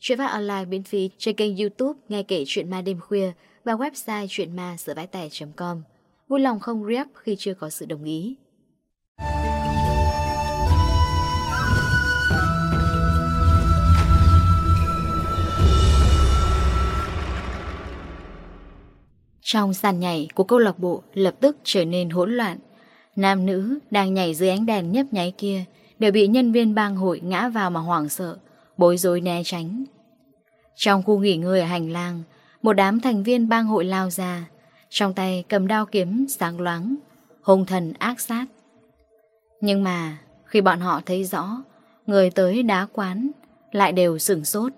Chuyện phát online miễn phí trên kênh youtube Nghe kể chuyện ma đêm khuya Và website chuyện ma sửa vãi tẻ.com Vui lòng không rep khi chưa có sự đồng ý Trong sàn nhảy của câu lạc bộ lập tức trở nên hỗn loạn. Nam nữ đang nhảy dưới ánh đèn nhấp nháy kia đều bị nhân viên bang hội ngã vào mà hoảng sợ, bối rối né tránh. Trong khu nghỉ ngơi ở hành lang, một đám thành viên bang hội lao ra, trong tay cầm đao kiếm sáng loáng, hung thần ác sát. Nhưng mà khi bọn họ thấy rõ, người tới đá quán lại đều sửng sốt.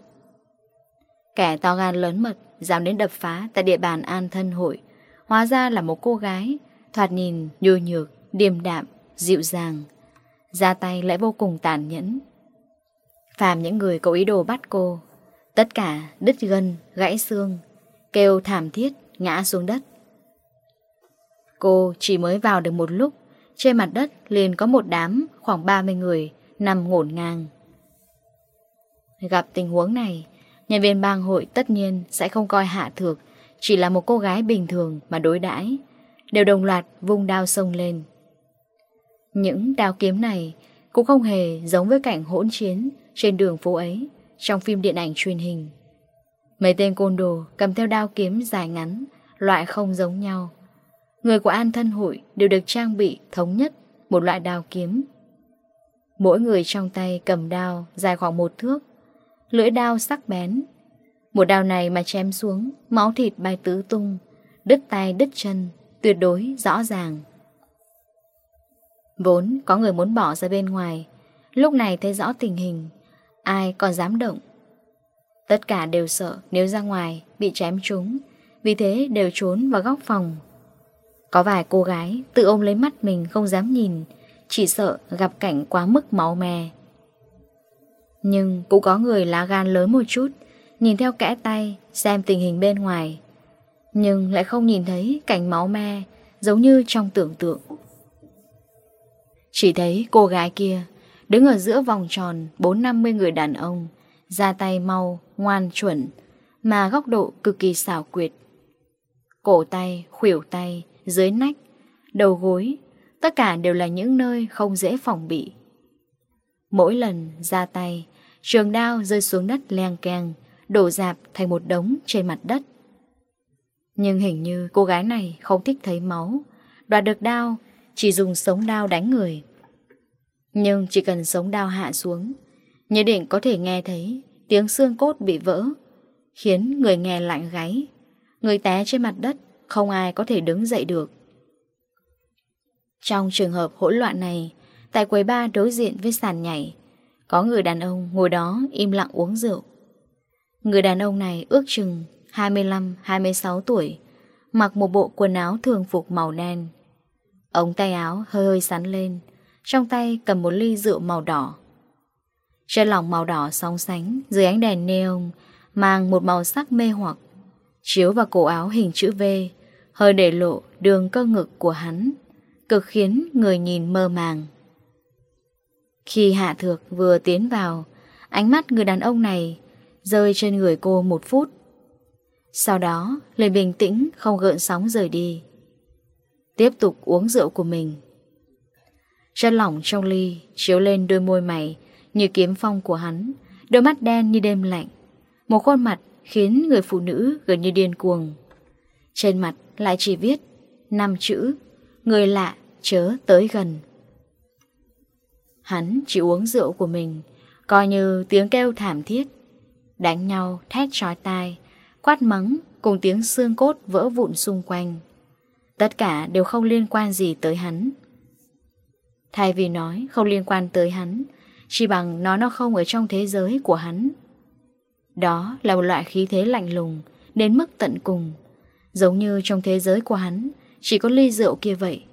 Kẻ to gan lớn mật dám đến đập phá tại địa bàn an thân hội, hóa ra là một cô gái, thoạt nhìn nhu nhược, điềm đạm, dịu dàng. Ra tay lại vô cùng tàn nhẫn. Phàm những người có ý đồ bắt cô Tất cả đứt gân, gãy xương, kêu thảm thiết, ngã xuống đất. Cô chỉ mới vào được một lúc, trên mặt đất liền có một đám khoảng 30 người nằm ngổn ngang. Gặp tình huống này, nhân viên bang hội tất nhiên sẽ không coi Hạ Thược chỉ là một cô gái bình thường mà đối đãi, đều đồng loạt vung đao sông lên. Những đao kiếm này cũng không hề giống với cảnh hỗn chiến trên đường phố ấy trong phim điện ảnh truyền hình. Mấy tên côn đồ cầm theo đao kiếm dài ngắn, loại không giống nhau. Người của An Thân Hội đều được trang bị thống nhất một loại đao kiếm. Mỗi người trong tay cầm đao dài khoảng một thước, lưỡi đao sắc bén. Một đao này mà chém xuống, máu thịt bay tứ tung, đứt tay đứt chân, tuyệt đối rõ ràng. Vốn có người muốn bỏ ra bên ngoài, lúc này thấy rõ tình hình, Ai còn dám động? Tất cả đều sợ nếu ra ngoài Bị chém trúng. Vì thế đều trốn vào góc phòng. Có vài cô gái tự ôm lấy mắt mình không dám nhìn, Chỉ sợ gặp cảnh quá mức máu mè Nhưng cũng có người lá gan lớn một chút, Nhìn theo kẽ tay, Xem tình hình bên ngoài. Nhưng lại không nhìn thấy cảnh máu me, Giống như trong tưởng tượng. Chỉ thấy cô gái kia Đứng ở giữa vòng tròn 450 người đàn ông Ra tay mau, ngoan chuẩn Mà góc độ cực kỳ xảo quyệt. Cổ tay, khuỷu tay, dưới nách Đầu gối Tất cả đều là những nơi không dễ phòng bị. Mỗi lần ra tay Trường đao rơi xuống đất len keng Đổ dạp thành một đống trên mặt đất. Nhưng hình như cô gái này không thích thấy máu Đoạt được đao Chỉ dùng sống đao đánh người. Nhưng chỉ cần sống đao hạ xuống Nhất định có thể nghe thấy Tiếng xương cốt bị vỡ, Khiến người nghe lạnh gáy. Người té trên mặt đất, Không ai có thể đứng dậy được. Trong trường hợp hỗn loạn này, Tại quầy ba đối diện với sàn nhảy, Có người đàn ông ngồi đó im lặng uống rượu. Người đàn ông này ước chừng 25-26 tuổi, Mặc một bộ quần áo thường phục màu đen. Ống tay áo hơi hơi sắn lên trong tay cầm một ly rượu màu đỏ. Trên lòng màu đỏ sóng sánh Dưới ánh đèn neon, Mang một màu sắc mê hoặc. Chiếu vào cổ áo hình chữ V, Hơi để lộ đường cơ ngực của hắn, Cực khiến người nhìn mơ màng. Khi Hạ Thược vừa tiến vào, Ánh mắt người đàn ông này Rơi trên người cô một phút. Sau đó, Lê bình tĩnh không gợn sóng rời đi. Tiếp tục uống rượu của mình. Rất lỏng trong ly, Chiếu lên đôi môi mày, Như kiếm phong của hắn. Đôi mắt đen như đêm lạnh. Một khuôn mặt khiến người phụ nữ gần như điên cuồng. Trên mặt lại chỉ viết năm chữ, Người lạ chớ tới gần. Hắn chỉ uống rượu của mình, Coi như tiếng kêu thảm thiết. Đánh nhau, thét trói tai, Quát mắng cùng tiếng xương cốt vỡ vụn xung quanh. Tất cả đều không liên quan gì tới hắn. Thay vì nói không liên quan tới hắn Chỉ bằng nói nó không ở trong thế giới của hắn. Đó là một loại khí thế lạnh lùng Đến mức tận cùng. Giống như trong thế giới của hắn Chỉ có ly rượu kia vậy.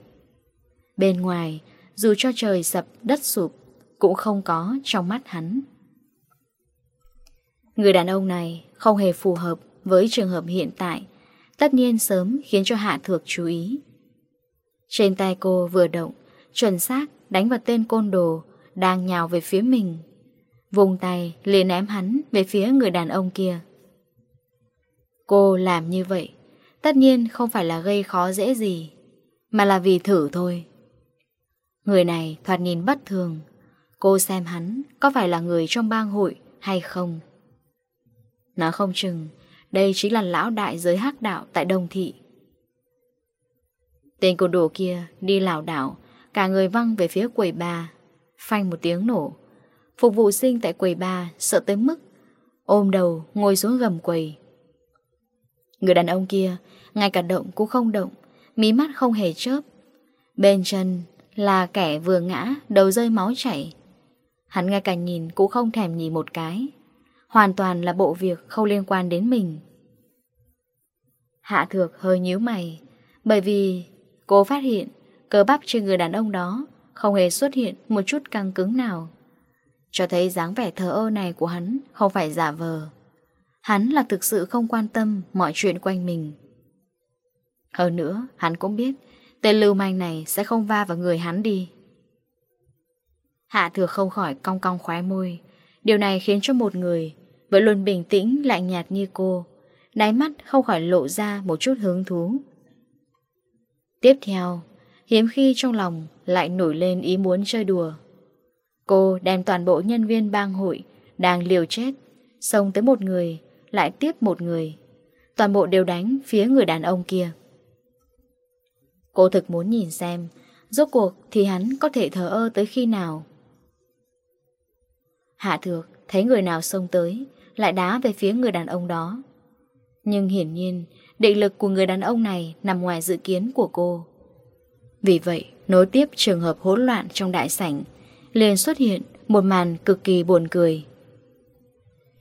Bên ngoài Dù cho trời sập đất sụp Cũng không có trong mắt hắn. Người đàn ông này không hề phù hợp với trường hợp hiện tại, tất nhiên sớm khiến cho Hạ Thược chú ý. Trên tay cô vừa động, chuẩn xác đánh vào tên côn đồ đang nhào về phía mình. Vùng tay liền ném hắn về phía người đàn ông kia. Cô làm như vậy, tất nhiên không phải là gây khó dễ gì, mà là vì thử thôi. Người này thoạt nhìn bất thường, cô xem hắn có phải là người trong bang hội hay không. Nó không chừng, đây chính là lão đại giới hắc đạo tại Đông Thị. Tên côn đồ kia đi lảo đảo Cả người văng về phía quầy bà. Phanh một tiếng nổ. Phục vụ sinh tại quầy bà, sợ tới mức, Ôm đầu, ngồi xuống gầm quầy. Người đàn ông kia, Ngay cả động cũng không động, Mí mắt không hề chớp. Bên chân là kẻ vừa ngã, Đầu rơi máu chảy. Hắn ngay cả nhìn cũng không thèm nhìn một cái. Hoàn toàn là bộ việc không liên quan đến mình. Hạ thược hơi nhíu mày, Bởi vì cô phát hiện Cơ bắp trên người đàn ông đó, Không hề xuất hiện một chút căng cứng nào. Cho thấy dáng vẻ thờ ơ này của hắn Không phải giả vờ. Hắn là thực sự không quan tâm Mọi chuyện quanh mình. Hơn nữa, hắn cũng biết Tên lưu manh này sẽ không va vào người hắn đi. Hạ thừa không khỏi cong cong khóe môi. Điều này khiến cho một người Vẫn luôn bình tĩnh, lạnh nhạt như cô, Đáy mắt không khỏi lộ ra một chút hứng thú. Tiếp theo Hiếm khi trong lòng lại nổi lên ý muốn chơi đùa. Cô đem toàn bộ nhân viên bang hội Đang liều chết Xông tới một người, Lại tiếp một người. Toàn bộ đều đánh phía người đàn ông kia. Cô thực muốn nhìn xem Rốt cuộc thì hắn có thể thờ ơ tới khi nào. Hạ thược thấy người nào xông tới, Lại đá về phía người đàn ông đó. Nhưng hiển nhiên, Định lực của người đàn ông này nằm ngoài dự kiến của cô. Vì vậy, nối tiếp trường hợp hỗn loạn trong đại sảnh, liền xuất hiện một màn cực kỳ buồn cười.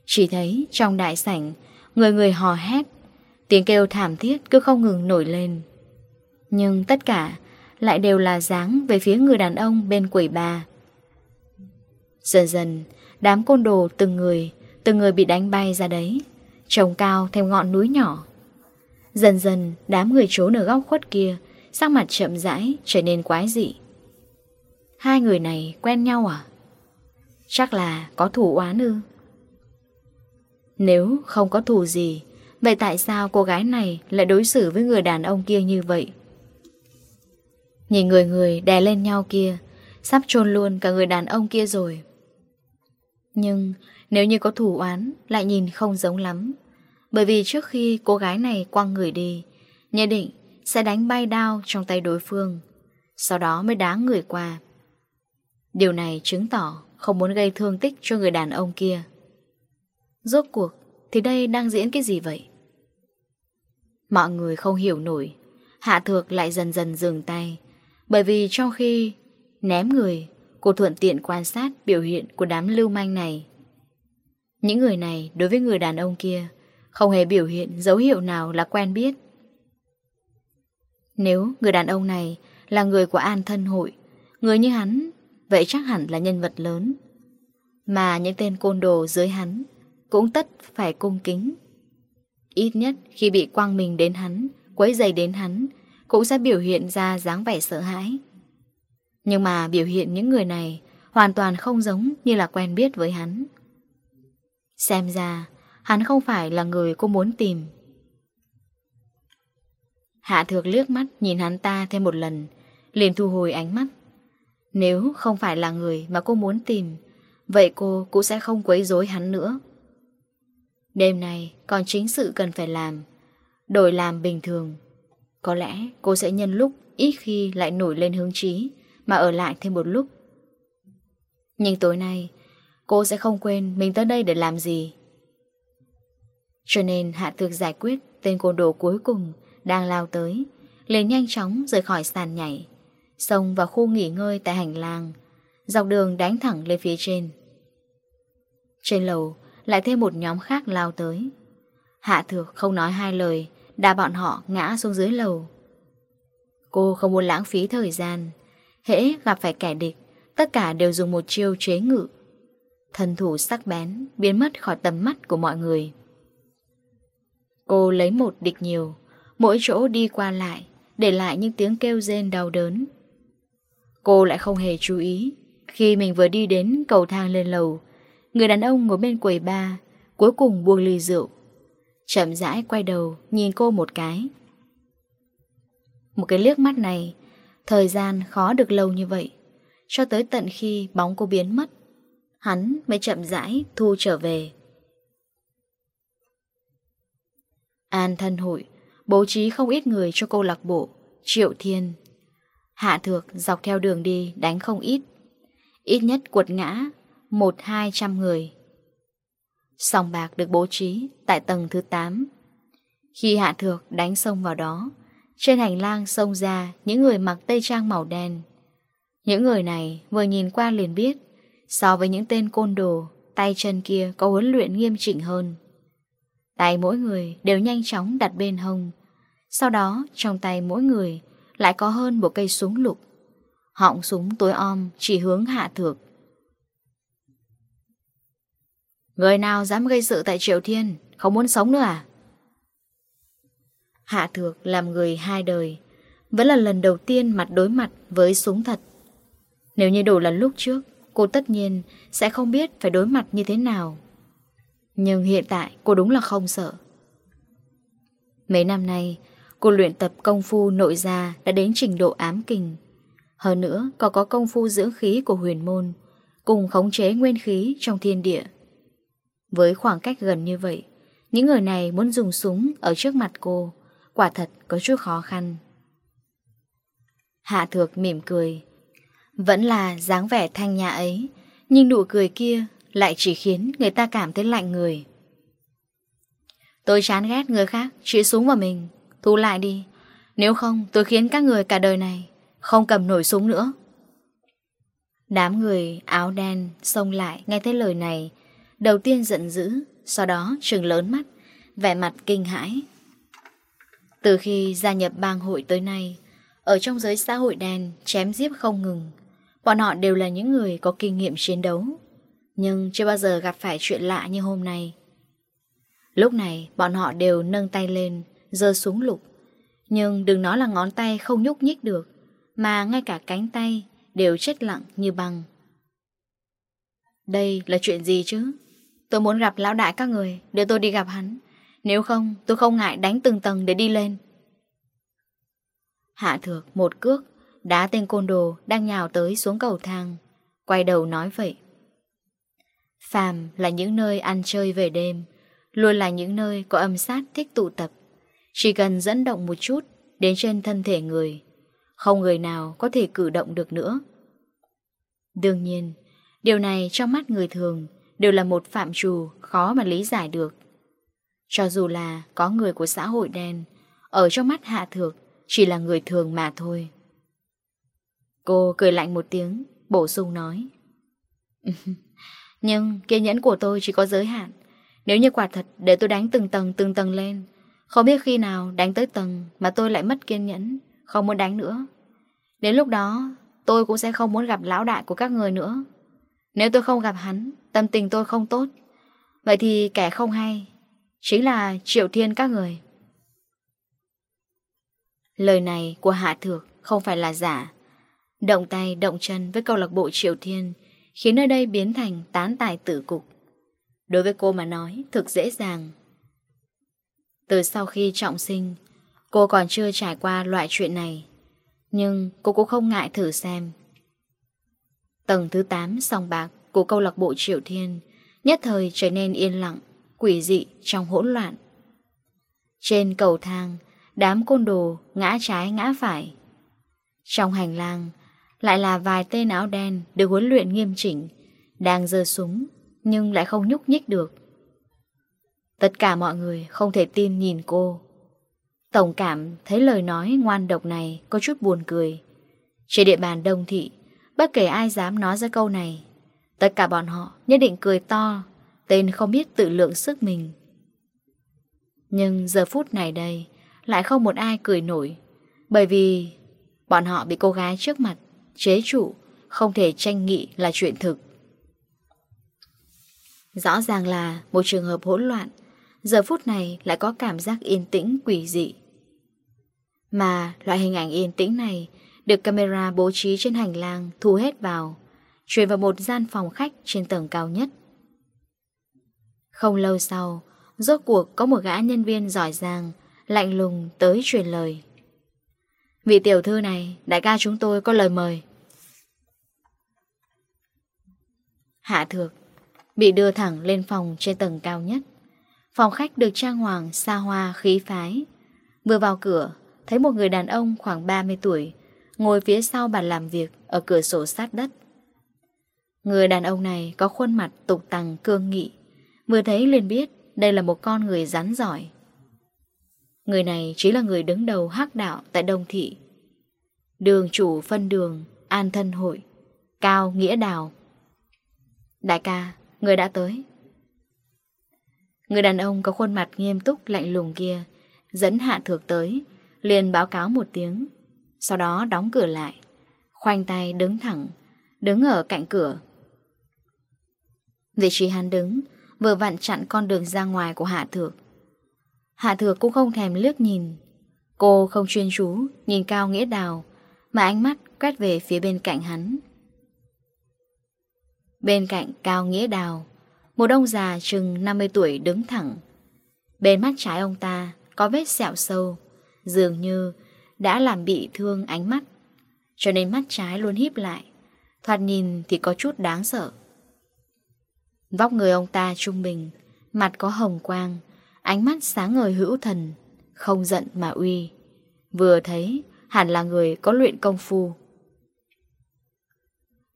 Chỉ thấy trong đại sảnh, người người hò hét, tiếng kêu thảm thiết cứ không ngừng nổi lên. Nhưng tất cả lại đều là dáng về phía người đàn ông bên quỷ bà. Dần dần, đám côn đồ từng người, từng người bị đánh bay ra đấy, trồng cao thêm ngọn núi nhỏ. Dần dần, đám người trốn ở góc khuất kia Sắc mặt chậm rãi, trở nên quái dị Hai người này quen nhau à? Chắc là có thù oán ư Nếu không có thù gì, Vậy tại sao cô gái này lại đối xử với người đàn ông kia như vậy? Nhìn người người đè lên nhau kia, Sắp chôn luôn cả người đàn ông kia rồi Nhưng nếu như có thù oán, Lại nhìn không giống lắm Bởi vì trước khi cô gái này quăng người đi, Nhất định sẽ đánh bay đao trong tay đối phương, sau đó mới đá người qua. Điều này chứng tỏ không muốn gây thương tích cho người đàn ông kia. Rốt cuộc thì đây đang diễn cái gì vậy? Mọi người không hiểu nổi, Hạ Thược lại dần dần dừng tay, bởi vì trong khi ném người, cô thuận tiện quan sát biểu hiện của đám lưu manh này. Những người này đối với người đàn ông kia không hề biểu hiện dấu hiệu nào là quen biết. Nếu người đàn ông này là người của An Thân Hội, người như hắn, vậy chắc hẳn là nhân vật lớn. Mà những tên côn đồ dưới hắn cũng tất phải cung kính. Ít nhất khi bị quang mình đến hắn, quấy dày đến hắn, cũng sẽ biểu hiện ra dáng vẻ sợ hãi. Nhưng mà biểu hiện những người này hoàn toàn không giống như là quen biết với hắn. Xem ra, hắn không phải là người cô muốn tìm. Hạ thược liếc mắt nhìn hắn ta thêm một lần, Liền thu hồi ánh mắt. Nếu không phải là người mà cô muốn tìm, Vậy cô cũng sẽ không quấy rối hắn nữa. Đêm nay còn chính sự cần phải làm, Đổi làm bình thường. Có lẽ cô sẽ nhân lúc Ít khi lại nổi lên hứng trí Mà ở lại thêm một lúc. Nhưng tối nay, Cô sẽ không quên mình tới đây để làm gì. Cho nên Hạ Thược giải quyết Tên côn đồ cuối cùng đang lao tới, liền nhanh chóng rời khỏi sàn nhảy, Xông vào khu nghỉ ngơi tại hành lang, Dọc đường đánh thẳng lên phía trên. Trên lầu, Lại thêm một nhóm khác lao tới. Hạ thược không nói hai lời Đã bọn họ ngã xuống dưới lầu. Cô không muốn lãng phí thời gian, Hễ gặp phải kẻ địch, Tất cả đều dùng một chiêu chế ngự. Thần thủ sắc bén, Biến mất khỏi tầm mắt của mọi người. Cô lấy một địch nhiều mỗi chỗ đi qua lại, để lại những tiếng kêu rên đau đớn. Cô lại không hề chú ý, khi mình vừa đi đến cầu thang lên lầu, người đàn ông ngồi bên quầy ba, cuối cùng buông ly rượu. Chậm rãi quay đầu, nhìn cô một cái. Một cái liếc mắt này, thời gian khó được lâu như vậy, cho tới tận khi bóng cô biến mất, hắn mới chậm rãi thu trở về. An thân hội bố trí không ít người cho câu lạc bộ, Triệu Thiên. Hạ thược dọc theo đường đi đánh không ít, ít nhất cuột ngã một hai trăm người. Sòng bạc được bố trí tại tầng thứ 8. Khi hạ thược đánh sông vào đó, trên hành lang xông ra những người mặc tây trang màu đen. Những người này vừa nhìn qua liền biết, so với những tên côn đồ, tay chân kia có huấn luyện nghiêm chỉnh hơn. Tay mỗi người đều nhanh chóng đặt bên hông, sau đó, trong tay mỗi người Lại có hơn một cây súng lục. Họng súng tối om chỉ hướng hạ thược. Người nào dám gây sự tại triều Thiên, Không muốn sống nữa à? Hạ thược làm người hai đời, Vẫn là lần đầu tiên mặt đối mặt với súng thật. Nếu như đủ lần lúc trước, Cô tất nhiên sẽ không biết phải đối mặt như thế nào. Nhưng hiện tại cô đúng là không sợ. Mấy năm nay Cô luyện tập công phu nội gia đã đến trình độ ám kình. Hơn nữa còn có công phu dưỡng khí của huyền môn, cùng khống chế nguyên khí trong thiên địa. Với khoảng cách gần như vậy, những người này muốn dùng súng ở trước mặt cô, quả thật có chút khó khăn. Hạ thược mỉm cười. Vẫn là dáng vẻ thanh nhà ấy, nhưng nụ cười kia lại chỉ khiến người ta cảm thấy lạnh người. Tôi chán ghét người khác, chỉ súng vào mình. Thu lại đi. Nếu không, tôi khiến các người cả đời này Không cầm nổi súng nữa. Đám người áo đen xông lại nghe thấy lời này. Đầu tiên giận dữ, Sau đó trừng lớn mắt, Vẻ mặt kinh hãi. Từ khi gia nhập bang hội tới nay, Ở trong giới xã hội đen Chém giếp không ngừng. Bọn họ đều là những người có kinh nghiệm chiến đấu. Nhưng chưa bao giờ gặp phải chuyện lạ như hôm nay. Lúc này, bọn họ đều nâng tay lên dơ xuống lục. Nhưng đừng nói là ngón tay không nhúc nhích được, mà ngay cả cánh tay đều chết lặng như băng. Đây là chuyện gì chứ? Tôi muốn gặp lão đại các người, để tôi đi gặp hắn. Nếu không, tôi không ngại đánh từng tầng để đi lên. Hạ thược một cước, đá tên côn đồ đang nhào tới xuống cầu thang. Quay đầu nói vậy. Phàm là những nơi ăn chơi về đêm, luôn là những nơi có âm sát thích tụ tập. Chỉ cần dẫn động một chút Đến trên thân thể người, Không người nào có thể cử động được nữa. Đương nhiên, Điều này trong mắt người thường Đều là một phạm trù khó mà lý giải được. Cho dù là có người của xã hội đen, Ở trong mắt hạ thược Chỉ là người thường mà thôi. Cô cười lạnh một tiếng, Bổ sung nói, Nhưng kiên nhẫn của tôi chỉ có giới hạn. Nếu như quả thật để tôi đánh từng tầng từng tầng lên không biết khi nào đánh tới tầng mà tôi lại mất kiên nhẫn, không muốn đánh nữa. Đến lúc đó, tôi cũng sẽ không muốn gặp lão đại của các người nữa. Nếu tôi không gặp hắn, tâm tình tôi không tốt. Vậy thì kẻ không hay, chính là triệu thiên các người. Lời này của Hạ Thược không phải là giả. Động tay, động chân với câu lạc bộ Triều Thiên khiến nơi đây biến thành tán tài tử cục. Đối với cô mà nói, thực dễ dàng từ sau khi trọng sinh, Cô còn chưa trải qua loại chuyện này, Nhưng cô cũng không ngại thử xem. Tầng thứ 8 sòng bạc của câu lạc bộ Triệu Thiên Nhất thời trở nên yên lặng, Quỷ dị trong hỗn loạn. Trên cầu thang, Đám côn đồ ngã trái ngã phải. Trong hành lang, Lại là vài tên áo đen Được huấn luyện nghiêm chỉnh, Đang dơ súng Nhưng lại không nhúc nhích được. Tất cả mọi người không thể tin nhìn cô. Tổng cảm thấy lời nói ngoan độc này có chút buồn cười. Trên địa bàn đông thị, bất kể ai dám nói ra câu này, tất cả bọn họ nhất định cười to, tên không biết tự lượng sức mình. Nhưng giờ phút này đây, lại không một ai cười nổi, bởi vì bọn họ bị cô gái trước mặt, chế trụ, không thể tranh nghị là chuyện thực. Rõ ràng là một trường hợp hỗn loạn, giờ phút này lại có cảm giác yên tĩnh quỷ dị. Mà loại hình ảnh yên tĩnh này được camera bố trí trên hành lang thu hết vào, truyền vào một gian phòng khách trên tầng cao nhất. Không lâu sau, rốt cuộc có một gã nhân viên giỏi giang, lạnh lùng tới truyền lời. Vị tiểu thư này, đại ca chúng tôi có lời mời. Hạ thược, bị đưa thẳng lên phòng trên tầng cao nhất. Phòng khách được trang hoàng xa hoa khí phái. Vừa vào cửa, thấy một người đàn ông khoảng 30 tuổi ngồi phía sau bàn làm việc ở cửa sổ sát đất. Người đàn ông này có khuôn mặt tục tằng cương nghị. Vừa thấy liền biết đây là một con người rắn giỏi. Người này chính là người đứng đầu hắc đạo tại Đông Thị. Đường chủ phân đường, an thân hội, cao nghĩa đào. Đại ca, người đã tới. Người đàn ông có khuôn mặt nghiêm túc, lạnh lùng kia, Dẫn hạ thược tới, Liền báo cáo một tiếng, Sau đó đóng cửa lại, Khoanh tay đứng thẳng, Đứng ở cạnh cửa. Vị trí hắn đứng Vừa vặn chặn con đường ra ngoài của hạ thược. Hạ thược cũng không thèm liếc nhìn. Cô không chuyên chú Nhìn cao nghĩa đào, Mà ánh mắt quét về phía bên cạnh hắn. Bên cạnh cao nghĩa đào một ông già chừng 50 tuổi đứng thẳng. Bên mắt trái ông ta có vết sẹo sâu, dường như đã làm bị thương ánh mắt, cho nên mắt trái luôn híp lại. Thoạt nhìn thì có chút đáng sợ. Vóc người ông ta trung bình, mặt có hồng quang, ánh mắt sáng ngời hữu thần, không giận mà uy. Vừa thấy, hẳn là người có luyện công phu.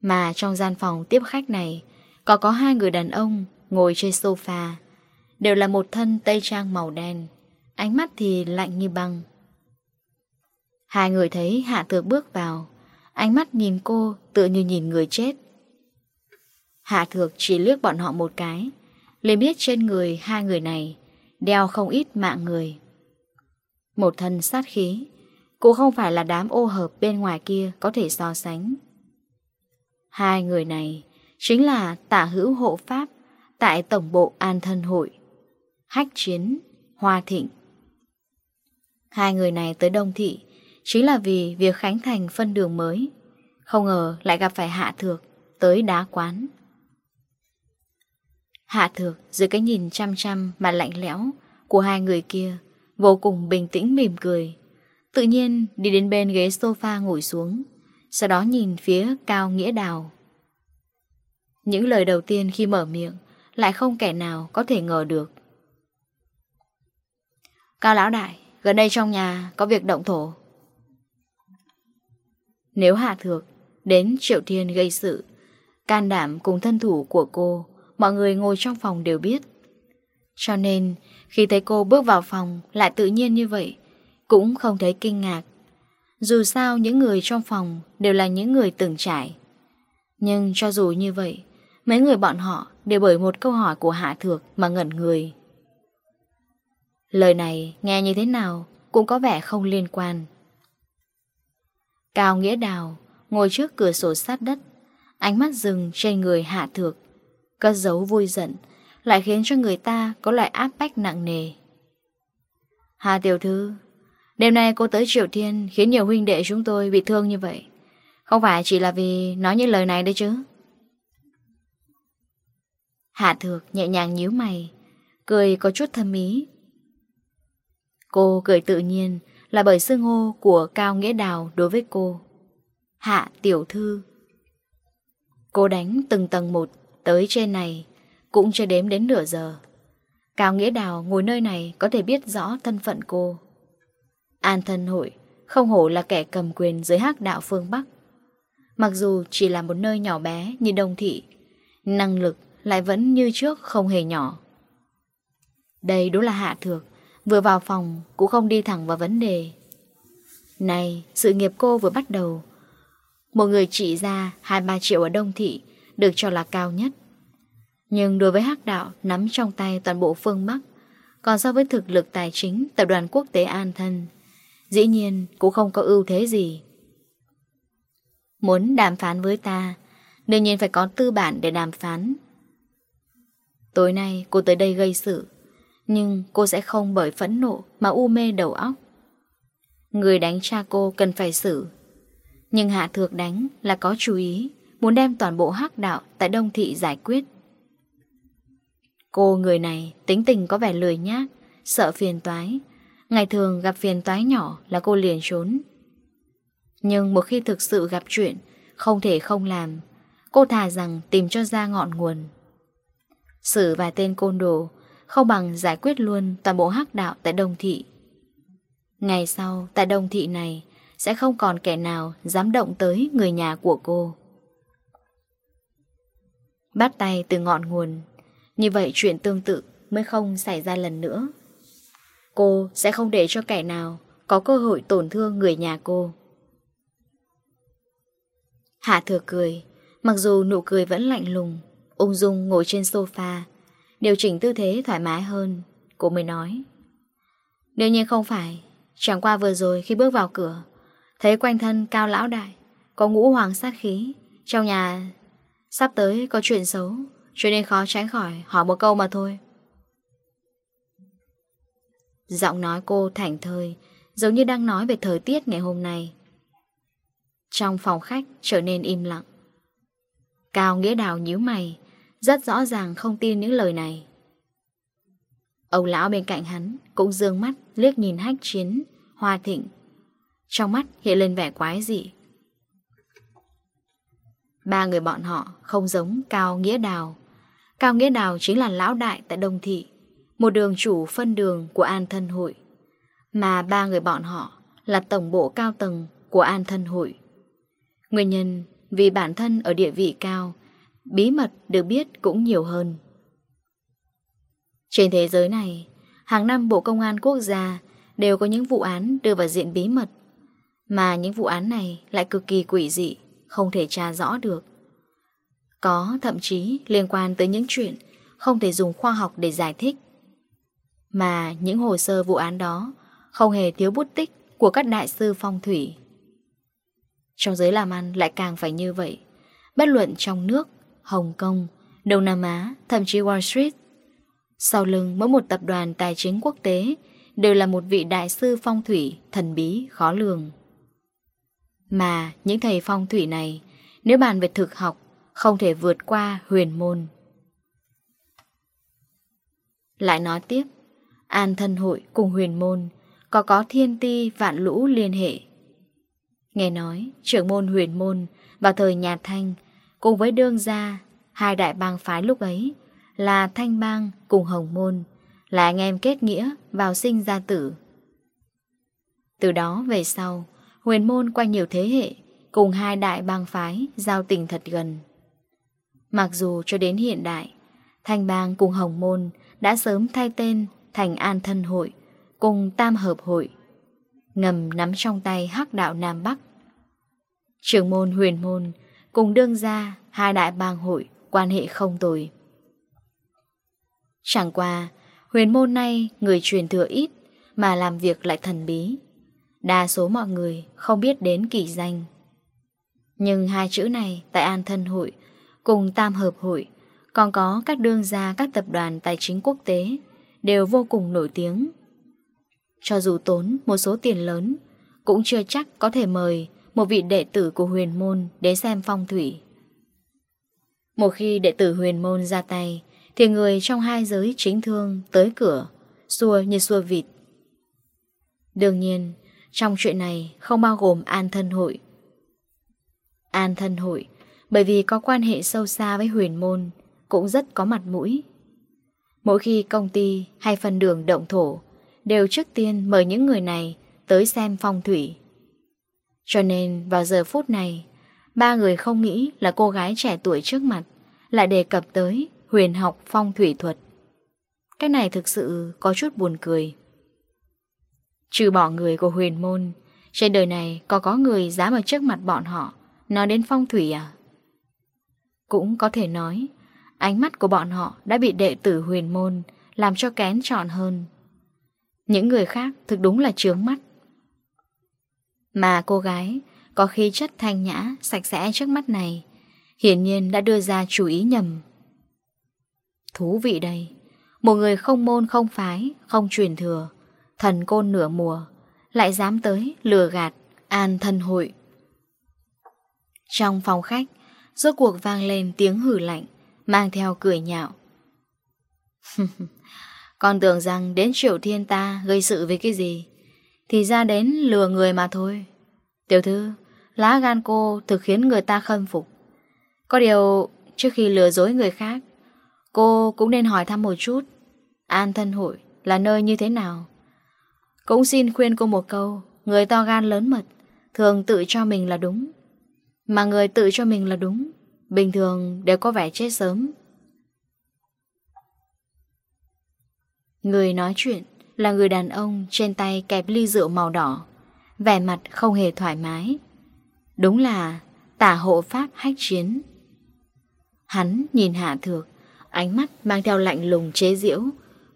Mà trong gian phòng tiếp khách này, có có hai người đàn ông Ngồi trên sofa, Đều là một thân tây trang màu đen, Ánh mắt thì lạnh như băng. Hai người thấy Hạ Thược bước vào, Ánh mắt nhìn cô tựa như nhìn người chết. Hạ Thược chỉ liếc bọn họ một cái, liền biết trên người hai người này Đeo không ít mạng người. Một thân sát khí cô không phải là đám ô hợp bên ngoài kia Có thể so sánh. Hai người này Chính là tả hữu hộ pháp tại Tổng bộ An Thân Hội, Hách Chiến, Hoa Thịnh. Hai người này tới Đông Thị chính là vì việc khánh thành phân đường mới, không ngờ lại gặp phải Hạ Thược tới đá quán. Hạ Thược dưới cái nhìn chăm chăm mà lạnh lẽo của hai người kia vô cùng bình tĩnh mỉm cười. Tự nhiên đi đến bên ghế sofa ngồi xuống, sau đó nhìn phía Cao Nghĩa Đào. Những lời đầu tiên khi mở miệng lại không kẻ nào có thể ngờ được. Cao lão đại, Gần đây trong nhà có việc động thổ. Nếu Hạ Thược Đến Triệu Thiên gây sự, Can đảm cùng thân thủ của cô, Mọi người ngồi trong phòng đều biết. Cho nên, Khi thấy cô bước vào phòng Lại tự nhiên như vậy, Cũng không thấy kinh ngạc. Dù sao những người trong phòng Đều là những người từng trải. Nhưng cho dù như vậy Mấy người bọn họ đều bởi một câu hỏi của Hạ Thược mà ngẩn người. Lời này nghe như thế nào cũng có vẻ không liên quan. Cao Nghĩa Đào ngồi trước cửa sổ sát đất, ánh mắt dừng trên người Hạ Thược, cất giấu vui giận, lại khiến cho người ta có loại áp bách nặng nề. Hà Tiểu Thư, đêm nay cô tới Triều Thiên khiến nhiều huynh đệ chúng tôi bị thương như vậy. Không phải chỉ là vì nói những lời này đấy chứ. Hạ thược nhẹ nhàng nhíu mày, Cười có chút thâm ý. Cô cười tự nhiên Là bởi xưng hô của Cao Nghĩa Đào đối với cô. Hạ tiểu thư. Cô đánh từng tầng một Tới trên này, Cũng chưa đếm đến nửa giờ. Cao Nghĩa Đào ngồi nơi này Có thể biết rõ thân phận cô. An thân hội Không hổ là kẻ cầm quyền dưới hắc đạo phương Bắc. Mặc dù chỉ là một nơi nhỏ bé như đông thị, Năng lực lại vẫn như trước không hề nhỏ. Đây đúng là hạ thược, vừa vào phòng cũng không đi thẳng vào vấn đề. Này, sự nghiệp cô vừa bắt đầu. Một người trị ra 2-3 triệu ở Đông Thị được cho là cao nhất. Nhưng đối với hắc đạo nắm trong tay toàn bộ phương Bắc, còn so với thực lực tài chính tập đoàn quốc tế an thân, dĩ nhiên cũng không có ưu thế gì. Muốn đàm phán với ta, đương nhiên phải có tư bản để đàm phán. Tối nay cô tới đây gây sự, Nhưng cô sẽ không bởi phẫn nộ Mà u mê đầu óc. Người đánh cha cô cần phải xử, Nhưng Hạ Thược đánh là có chú ý, Muốn đem toàn bộ hắc đạo Tại Đông Thị giải quyết. Cô người này tính tình có vẻ lười nhác, Sợ phiền toái. Ngày thường gặp phiền toái nhỏ là cô liền trốn. Nhưng một khi thực sự gặp chuyện Không thể không làm, Cô thà rằng tìm cho ra ngọn nguồn xử vài tên côn đồ, không bằng giải quyết luôn toàn bộ hắc đạo tại Đông Thị. Ngày sau, tại Đông Thị này, sẽ không còn kẻ nào dám động tới người nhà của cô. Bắt tay từ ngọn nguồn, như vậy chuyện tương tự mới không xảy ra lần nữa. Cô sẽ không để cho kẻ nào có cơ hội tổn thương người nhà cô. Hạ thừa cười, mặc dù nụ cười vẫn lạnh lùng, Ung dung ngồi trên sofa, Điều chỉnh tư thế thoải mái hơn, Cô mới nói. Nếu như không phải, Chẳng qua vừa rồi khi bước vào cửa, Thấy quanh thân cao lão đại, Có ngũ hoàng sát khí, Trong nhà sắp tới có chuyện xấu, Cho nên khó tránh khỏi hỏi một câu mà thôi. Giọng nói cô thảnh thơi, Giống như đang nói về thời tiết ngày hôm nay. Trong phòng khách trở nên im lặng. Cao Nghĩa Đào nhíu mày rất rõ ràng không tin những lời này. Ông lão bên cạnh hắn Cũng dương mắt liếc nhìn hách chiến, Hoa thịnh. Trong mắt hiện lên vẻ quái dị. Ba người bọn họ không giống Cao Nghĩa Đào. Cao Nghĩa Đào chính là lão đại tại Đông Thị, Một đường chủ phân đường của An Thân Hội. Mà ba người bọn họ là tổng bộ cao tầng của An Thân Hội. Nguyên nhân vì bản thân ở địa vị cao bí mật được biết cũng nhiều hơn. Trên thế giới này, hàng năm Bộ Công an Quốc gia đều có những vụ án đưa vào diện bí mật, mà những vụ án này lại cực kỳ quỷ dị, không thể tra rõ được. Có thậm chí liên quan tới những chuyện không thể dùng khoa học để giải thích. Mà những hồ sơ vụ án đó không hề thiếu bút tích của các đại sư phong thủy. Trong giới làm ăn lại càng phải như vậy, bất luận trong nước Hồng Kông, Đông Nam Á, thậm chí Wall Street. Sau lưng mỗi một tập đoàn tài chính quốc tế đều là một vị đại sư phong thủy thần bí khó lường. Mà những thầy phong thủy này, nếu bàn về thực học, không thể vượt qua huyền môn. Lại nói tiếp, An thân hội cùng huyền môn có có thiên ti vạn lũ liên hệ. Nghe nói trưởng môn huyền môn vào thời nhà Thanh Cùng với đương gia, Hai đại bang phái lúc ấy Là Thanh Bang cùng Hồng Môn Là anh em kết nghĩa vào sinh gia tử. Từ đó về sau, Huyền Môn qua nhiều thế hệ Cùng hai đại bang phái Giao tình thật gần. Mặc dù cho đến hiện đại, Thanh Bang cùng Hồng Môn Đã sớm thay tên thành An Thân Hội Cùng Tam Hợp Hội, Ngầm nắm trong tay hắc đạo Nam Bắc. Trường môn huyền môn Cùng đương gia, Hai đại bang hội, Quan hệ không tồi. Chẳng qua, Huyền môn nay người truyền thừa ít Mà làm việc lại thần bí. Đa số mọi người không biết đến kỳ danh. Nhưng hai chữ này Tại An Thân Hội Cùng Tam Hợp Hội, Còn có các đương gia, các tập đoàn tài chính quốc tế Đều vô cùng nổi tiếng. Cho dù tốn một số tiền lớn, Cũng chưa chắc có thể mời một vị đệ tử của huyền môn đến xem phong thủy. Một khi đệ tử huyền môn ra tay, thì người trong hai giới chính thương tới cửa, xua như xua vịt. Đương nhiên, trong chuyện này không bao gồm an thân hội. An thân hội, bởi vì có quan hệ sâu xa với huyền môn, cũng rất có mặt mũi. Mỗi khi công ty hay phần đường động thổ, đều trước tiên mời những người này tới xem phong thủy. Cho nên vào giờ phút này, Ba người không nghĩ là cô gái trẻ tuổi trước mặt Lại đề cập tới huyền học phong thủy thuật. Cái này thực sự có chút buồn cười. Trừ bỏ người của huyền môn, Trên đời này có có người dám ở trước mặt bọn họ Nói đến phong thủy à? Cũng có thể nói, Ánh mắt của bọn họ đã bị đệ tử huyền môn Làm cho kén trọn hơn. Những người khác thực đúng là trướng mắt. Mà cô gái có khí chất thanh nhã, sạch sẽ trước mắt này, hiển nhiên đã đưa ra chú ý nhầm. Thú vị đây, một người không môn không phái, không truyền thừa, thần côn nửa mùa, lại dám tới lừa gạt, an thân hội. Trong phòng khách, rốt cuộc vang lên tiếng hử lạnh, mang theo cười nhạo. Con tưởng rằng đến triều thiên ta gây sự với cái gì thì ra đến lừa người mà thôi. Tiểu thư, Lá gan cô thực khiến người ta khâm phục. Có điều, Trước khi lừa dối người khác, Cô cũng nên hỏi thăm một chút, An thân hội là nơi như thế nào. Cũng xin khuyên cô một câu, Người to gan lớn mật Thường tự cho mình là đúng. Mà người tự cho mình là đúng, Bình thường đều có vẻ chết sớm. Người nói chuyện. Là người đàn ông trên tay kẹp ly rượu màu đỏ. Vẻ mặt không hề thoải mái. Đúng là tả hộ pháp hách chiến. Hắn nhìn Hạ Thược, Ánh mắt mang theo lạnh lùng chế diễu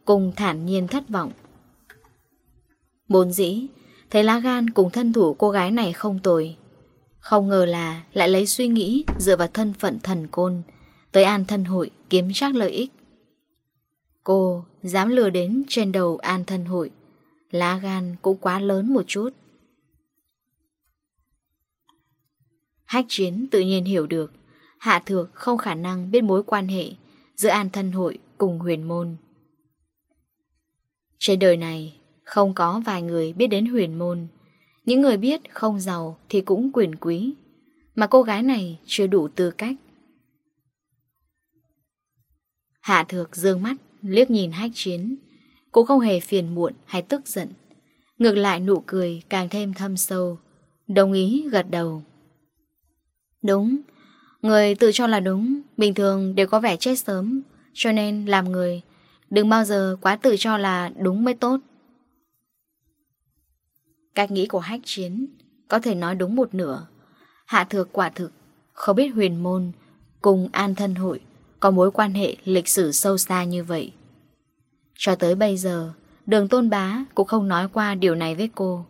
Cùng thản nhiên thất vọng. Bốn dĩ, Thấy lá gan cùng thân thủ cô gái này không tồi. Không ngờ là lại lấy suy nghĩ dựa vào thân phận thần côn, Tới an thân hội kiếm chắc lợi ích. Cô dám lừa đến trên đầu an thân hội. Lá gan cũng quá lớn một chút. Hách chiến tự nhiên hiểu được, Hạ thược không khả năng biết mối quan hệ Giữa an thân hội cùng huyền môn. Trên đời này, Không có vài người biết đến huyền môn. Những người biết không giàu Thì cũng quyền quý, Mà cô gái này chưa đủ tư cách. Hạ thược dương mắt liếc nhìn hách chiến Cô không hề phiền muộn hay tức giận. Ngược lại nụ cười càng thêm thâm sâu, Đồng ý gật đầu. Đúng, Người tự cho là đúng, Bình thường đều có vẻ chết sớm, Cho nên làm người Đừng bao giờ quá tự cho là đúng mới tốt. Cách nghĩ của hách chiến Có thể nói đúng một nửa. Hạ thực quả thực Không biết huyền môn Cùng an thân hội Có mối quan hệ lịch sử sâu xa như vậy. Cho tới bây giờ, đường tôn bá cũng không nói qua điều này với cô.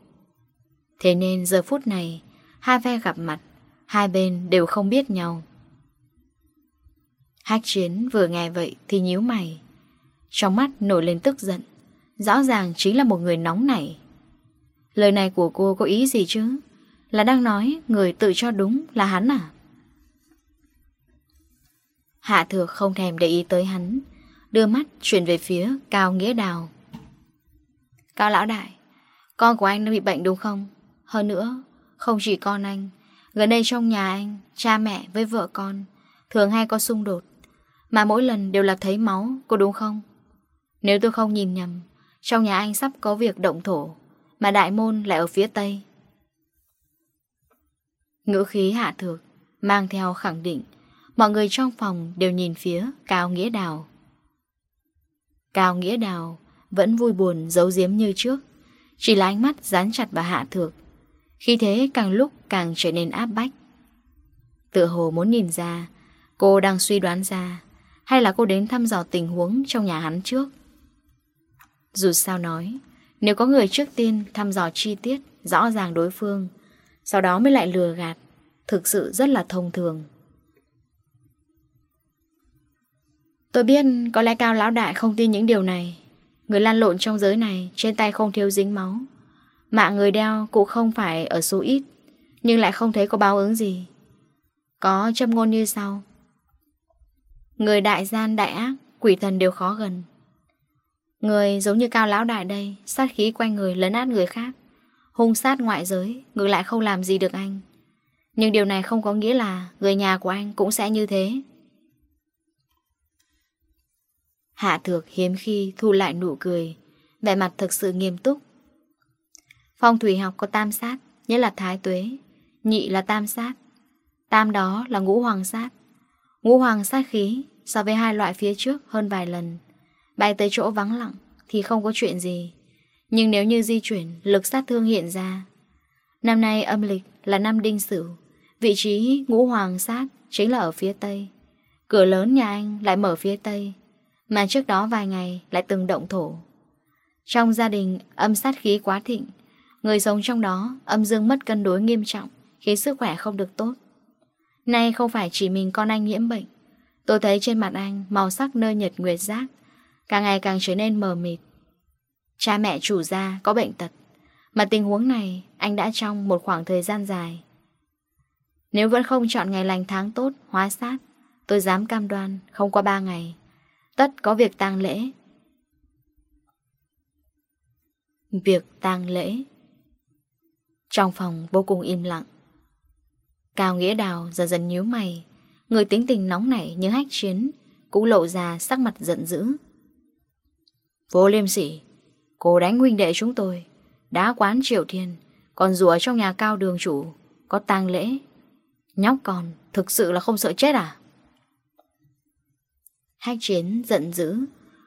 Thế nên giờ phút này, hai phe gặp mặt, hai bên đều không biết nhau. Hách chiến vừa nghe vậy thì nhíu mày. Trong mắt nổi lên tức giận, rõ ràng chính là một người nóng nảy. Lời này của cô có ý gì chứ? Là đang nói người tự cho đúng là hắn à? Hạ thược không thèm để ý tới hắn, Đưa mắt chuyển về phía Cao Nghĩa Đào Cao Lão Đại Con của anh đã bị bệnh đúng không? Hơn nữa, không chỉ con anh Gần đây trong nhà anh, cha mẹ với vợ con Thường hay có xung đột Mà mỗi lần đều là thấy máu, có đúng không? Nếu tôi không nhìn nhầm Trong nhà anh sắp có việc động thổ Mà đại môn lại ở phía tây Ngữ khí hạ thược Mang theo khẳng định Mọi người trong phòng đều nhìn phía Cao Nghĩa Đào Cao Nghĩa Đào vẫn vui buồn giấu giếm như trước, chỉ là ánh mắt dán chặt vào Hạ Thược. Khi thế càng lúc càng trở nên áp bách. Tựa hồ muốn nhìn ra, cô đang suy đoán ra, hay là cô đến thăm dò tình huống trong nhà hắn trước. Dù sao nói, nếu có người trước tiên thăm dò chi tiết rõ ràng đối phương, sau đó mới lại lừa gạt, thực sự rất là thông thường. Tôi biết có lẽ Cao Lão Đại không tin những điều này. Người lan lộn trong giới này trên tay không thiếu dính máu. Mạng người đeo cũng không phải ở số ít, nhưng lại không thấy có báo ứng gì. Có châm ngôn như sau. Người đại gian đại ác, quỷ thần đều khó gần. Người giống như Cao Lão Đại đây, sát khí quanh người lấn át người khác. Hung sát ngoại giới, ngược lại không làm gì được anh. Nhưng điều này không có nghĩa là người nhà của anh cũng sẽ như thế. Hạ thược hiếm khi thu lại nụ cười. Vẻ mặt thực sự nghiêm túc. Phong thủy học có tam sát, Nhất là thái tuế, Nhị là tam sát. Tam đó là ngũ hoàng sát. Ngũ hoàng sát khí So với hai loại phía trước hơn vài lần. Bay tới chỗ vắng lặng Thì không có chuyện gì. Nhưng nếu như di chuyển, lực sát thương hiện ra. Năm nay âm lịch là năm đinh sửu. Vị trí ngũ hoàng sát Chính là ở phía tây. Cửa lớn nhà anh lại mở phía tây. Mà trước đó vài ngày lại từng động thổ. Trong gia đình âm sát khí quá thịnh Người sống trong đó âm dương mất cân đối nghiêm trọng Khiến sức khỏe không được tốt. Nay không phải chỉ mình con anh nhiễm bệnh Tôi thấy trên mặt anh màu sắc nơi nhật nguyệt giác Càng ngày càng trở nên mờ mịt. Cha mẹ chủ gia có bệnh tật Mà tình huống này anh đã trong một khoảng thời gian dài. Nếu vẫn không chọn ngày lành tháng tốt, hóa sát Tôi dám cam đoan không qua 3 ngày tất có việc tang lễ. Việc tang lễ. Trong phòng vô cùng im lặng. Cao Nghĩa Đào dần dần nhíu mày. Người tính tình nóng nảy như hách chiến, Cũng lộ ra sắc mặt giận dữ. Vô liêm sỉ, Cô đánh huynh đệ chúng tôi, Đá quán triệu thiên, Còn rùa trong nhà cao đường chủ, Có tang lễ. Nhóc con thực sự là không sợ chết à? Hách chiến giận dữ.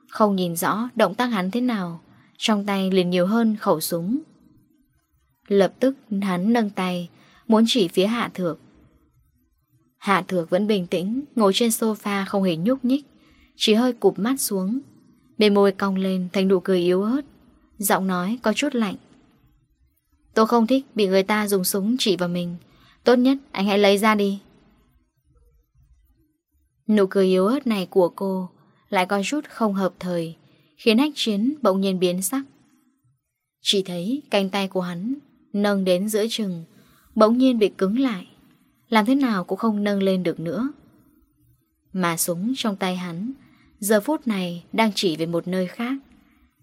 Không nhìn rõ động tác hắn thế nào. Trong tay liền nhiều hơn khẩu súng. Lập tức hắn nâng tay, Muốn chỉ phía hạ thược. Hạ thược vẫn bình tĩnh, Ngồi trên sofa không hề nhúc nhích, Chỉ hơi cụp mắt xuống. Bề môi cong lên thành nụ cười yếu ớt, Giọng nói có chút lạnh. Tôi không thích bị người ta dùng súng chỉ vào mình. Tốt nhất anh hãy lấy ra đi. Nụ cười yếu ớt này của cô lại có chút không hợp thời, khiến hách chiến bỗng nhiên biến sắc. Chỉ thấy cánh tay của hắn nâng đến giữa chừng, bỗng nhiên bị cứng lại, làm thế nào cũng không nâng lên được nữa. Mà súng trong tay hắn, giờ phút này đang chỉ về một nơi khác,